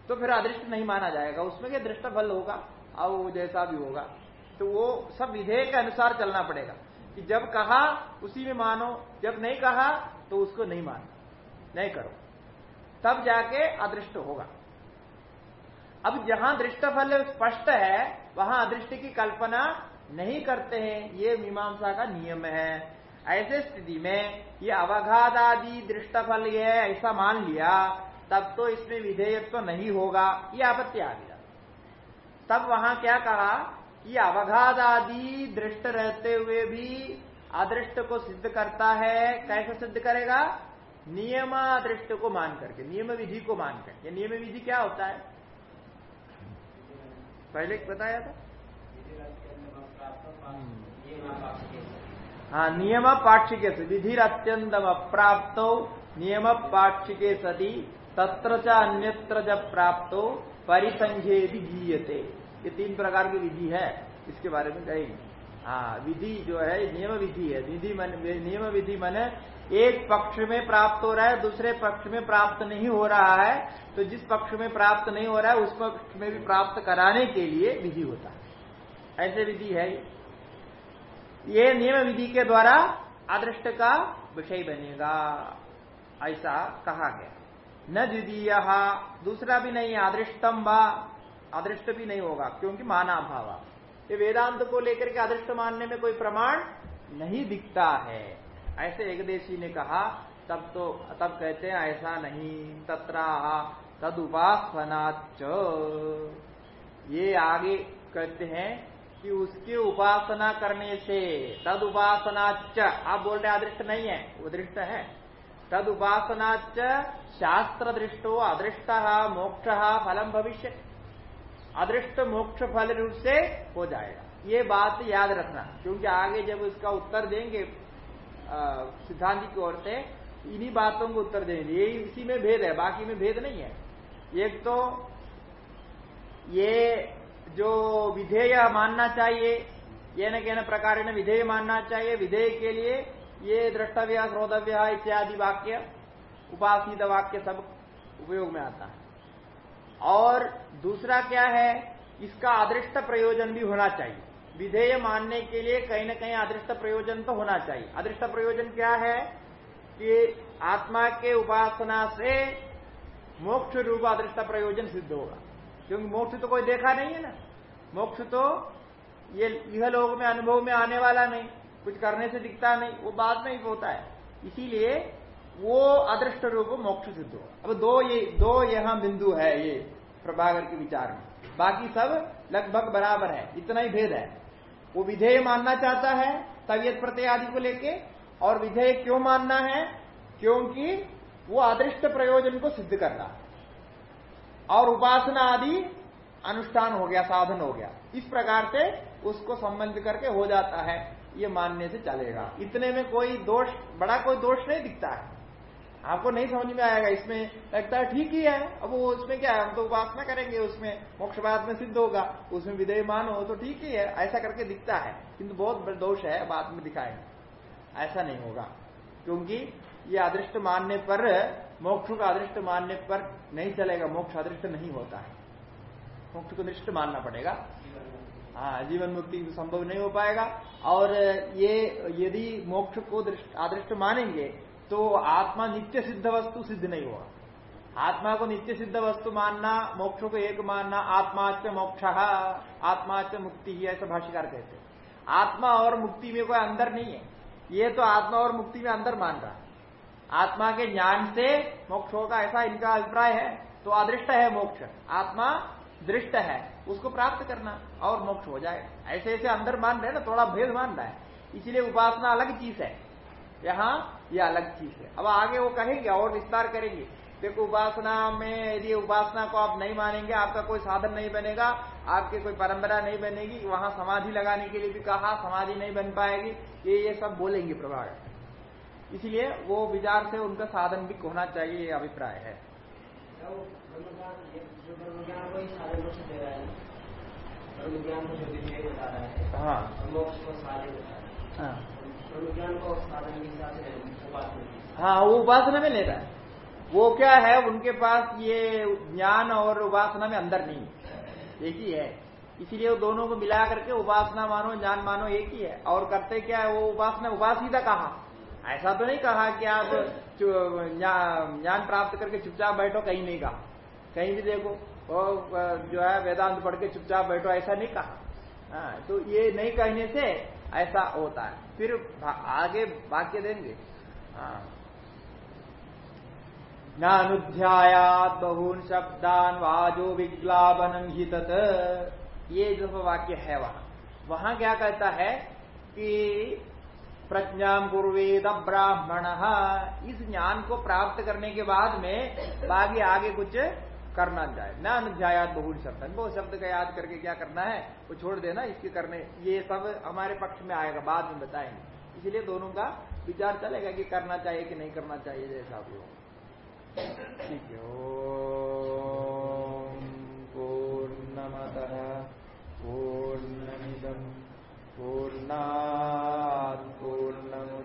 तो फिर अदृष्ट नहीं माना जाएगा। उसमें क्या दृष्ट फल होगा अब जैसा भी होगा। तो वो सब विधेयक के अनुसार चलना पड़ेगा कि जब कहा, उसी में मानो, जब नहीं कहा तो उसको नहीं मानो, नहीं करो। तब जाके अदृष्ट होगा। अब जहाँ दृष्ट फल स्पष्ट है, वहाँ अदृष्ट की कल्पना नहीं करते हैं, ये मीमांसा का नियम है। ऐसे स्थिति में ये अवघात आदि दृष्ट फल ये ऐसा मान लिया, तब तो इसमें विधेयक तो नहीं होगा, ये आपत्ति आ गया। तब वहाँ क्या कहा? कि अवघात आदि दृष्ट रहते हुए भी अदृष्ट को सिद्ध करता है, कैसे सिद्ध करेगा? नियम दृष्ट को मान करके नियम विधि को मान करके। नियम विधि क्या होता है? पहले बताया था। हाँ नियम पाक्षिके से विधि अत्यंतम अप्राप्त नियम पाक्षिके सदी तत्र च अन्यत्र जब प्राप्त परिसंघेदी गीयते। ये तीन प्रकार की विधि है, इसके बारे में कहेंगे। हाँ विधि जो है नियम विधि है। विधि मन नियम विधि मन एक पक्ष में प्राप्त हो रहा है, दूसरे पक्ष में प्राप्त नहीं हो रहा है। तो जिस पक्ष में प्राप्त नहीं हो रहा है, उस पक्ष में भी प्राप्त कराने के लिए विधि होता है। ऐसे विधि है ये नियम विधि के द्वारा अदृष्ट का विषय बनेगा। ऐसा कहा गया। न द्वितीय, दूसरा भी नहीं अदृष्टम व, अदृष्ट भी नहीं होगा, क्योंकि माना भाव। ये वेदांत को लेकर के अदृष्ट मानने में कोई प्रमाण नहीं दिखता है। ऐसे एकदेशी ने कहा, तब तो तब कहते हैं, ऐसा नहीं तत्रा तद उपासनाच ये आगे कहते हैं कि उसकी उपासना करने से तद उपासनाच आप बोल रहे अदृष्ट नहीं है, वो दृष्ट है। तद उपासनाच शास्त्र दृष्टो, अदृष्ट, मोक्ष, फलम भविष्य। अदृष्ट, मोक्ष, फल रूप से हो जाएगा। ये बात याद रखना, क्योंकि आगे जब इसका उत्तर देंगे सिद्धांत की ओर से, इन्हीं बातों को उत्तर देंगे। ये इसी में भेद है, बाकी में भेद नहीं है। एक तो ये जो विधेय मानना चाहिए, ये न कहना प्रकार विधेय मानना चाहिए, विधेय के लिए ये द्रष्टव्य श्रोतव्य इत्यादि वाक्य उपासित वाक्य सब उपयोग में आता है। और दूसरा क्या है, इसका अदृष्ट प्रयोजन भी होना चाहिए। विधेय मानने के लिए कहीं ना कहीं अदृष्ट प्रयोजन तो होना चाहिए। अदृष्ट प्रयोजन क्या है कि आत्मा के उपासना से मोक्ष रूप अदृष्ट प्रयोजन सिद्ध होगा। क्योंकि मोक्ष तो कोई देखा नहीं है ना। मोक्ष तो ये यह लोग में, अनुभव में आने वाला नहीं, कुछ करने से दिखता नहीं, वो बाद में ही होता है। इसीलिए वो अदृष्ट रूप मोक्ष सिद्ध हो अब दो ये, दो यहाँ बिंदु है ये प्रभाकर के विचार में। बाकी सब लगभग बराबर है, इतना ही भेद है। वो विधेय मानना चाहता है तबियत प्रत्यय आदि को लेके, और विधेय क्यों मानना है? क्योंकि वो अदृष्ट प्रयोजन को सिद्ध करना। और उपासना आदि अनुष्ठान हो गया, साधन हो गया। इस प्रकार से उसको संबंध करके हो जाता है, ये मानने से चलेगा। इतने में कोई दोष, बड़ा कोई दोष नहीं दिखता है। आपको नहीं समझ में आएगा, इसमें लगता है ठीक ही है, अब वो उसमें क्या है? हम तो उपासना करेंगे, उसमें मोक्ष बाद में सिद्ध होगा। उसमें विधेयमान हो तो ठीक ही है, ऐसा करके दिखता है। किंतु बहुत दोष है, बाद में दिखाएँगे। ऐसा नहीं होगा, क्योंकि ये अदृष्ट मानने पर मोक्ष का अदृष्ट मानने पर नहीं चलेगा, मोक्ष अदृष्ट नहीं होता है। मोक्ष को दृष्ट मानना पड़ेगा। हाँ जीवन मुक्ति संभव नहीं हो पाएगा। और ये, यदि मोक्ष को आदृष्ट मानेंगे तो आत्मा नित्य सिद्ध वस्तु सिद्ध नहीं होगा। आत्मा को नित्य सिद्ध वस्तु मानना, मोक्ष को एक मानना आत्माच मोक्ष आत्माच मुक्ति ही ऐसा भाष्यकार कहते हैं। आत्मा और मुक्ति में कोई अंदर नहीं है। ये तो आत्मा और मुक्ति में अंदर मान रहा आत्मा के ज्ञान से मोक्ष होगा, ऐसा इनका अभिप्राय है। तो अदृष्ट है मोक्ष। आत्मा दृष्ट है, उसको प्राप्त करना और मोक्ष हो जाए। ऐसे ऐसे अंदर मान रहे ना, थोड़ा भेद मान रहा है। इसलिए उपासना अलग चीज़ है। यहाँ ये यह अलग चीज़ है। अब आगे वो कहेंगे, और विस्तार करेंगे। देखो, उपासना में यदि उपासना को आप नहीं मानेंगे, आपका कोई साधन नहीं बनेगा, आपकी कोई परंपरा नहीं बनेगी, वहाँ समाधि लगाने के लिए भी कहा, समाधि नहीं बन पाएगी। ये ये सब बोलेंगे प्रभाव। इसलिए वो विचार से उनका साधन भी होना चाहिए ये अभिप्राय है। हाँ हाँ। हाँ वो उपासना में ले रहा है। वो क्या है उनके पास ये ज्ञान और उपासना में अंदर नहीं एक ही है। इसीलिए वो दोनों को मिला करके उपासना मानो ज्ञान मानो एक ही है। और करते क्या है वो उपासना उपासीदा कहा? ऐसा तो नहीं कहा कि आप ज्ञान प्राप्त करके चुपचाप बैठो कहीं नहीं कहा। कहीं भी देखो और जो है वेदांत पढ़ के चुपचाप बैठो ऐसा नहीं कहा। हाँ, तो ये नहीं कहने से ऐसा होता है। फिर आगे वाक्य देंगे। ज्ञानुध्यायात बहून शब्दान वाजो विग्लाबन ही तत्। ये जो वाक्य है वहाँ। वहाँ क्या कहता है कि प्रज्ञा गुरुवेद ब्राह्मण। इस ज्ञान को प्राप्त करने के बाद में बाकी आगे कुछ करना जाए। न अनुध्यायात बहुत शब्द। बहुत शब्द का याद करके क्या करना है? वो छोड़ देना, इसके करने। ये सब हमारे पक्ष में आएगा, बाद में बताएँगे। इसलिए दोनों का विचार चलेगा कि करना चाहिए कि नहीं करना चाहिए, जैसा आप लोग पूर्णमत पूर्ण पूर्णा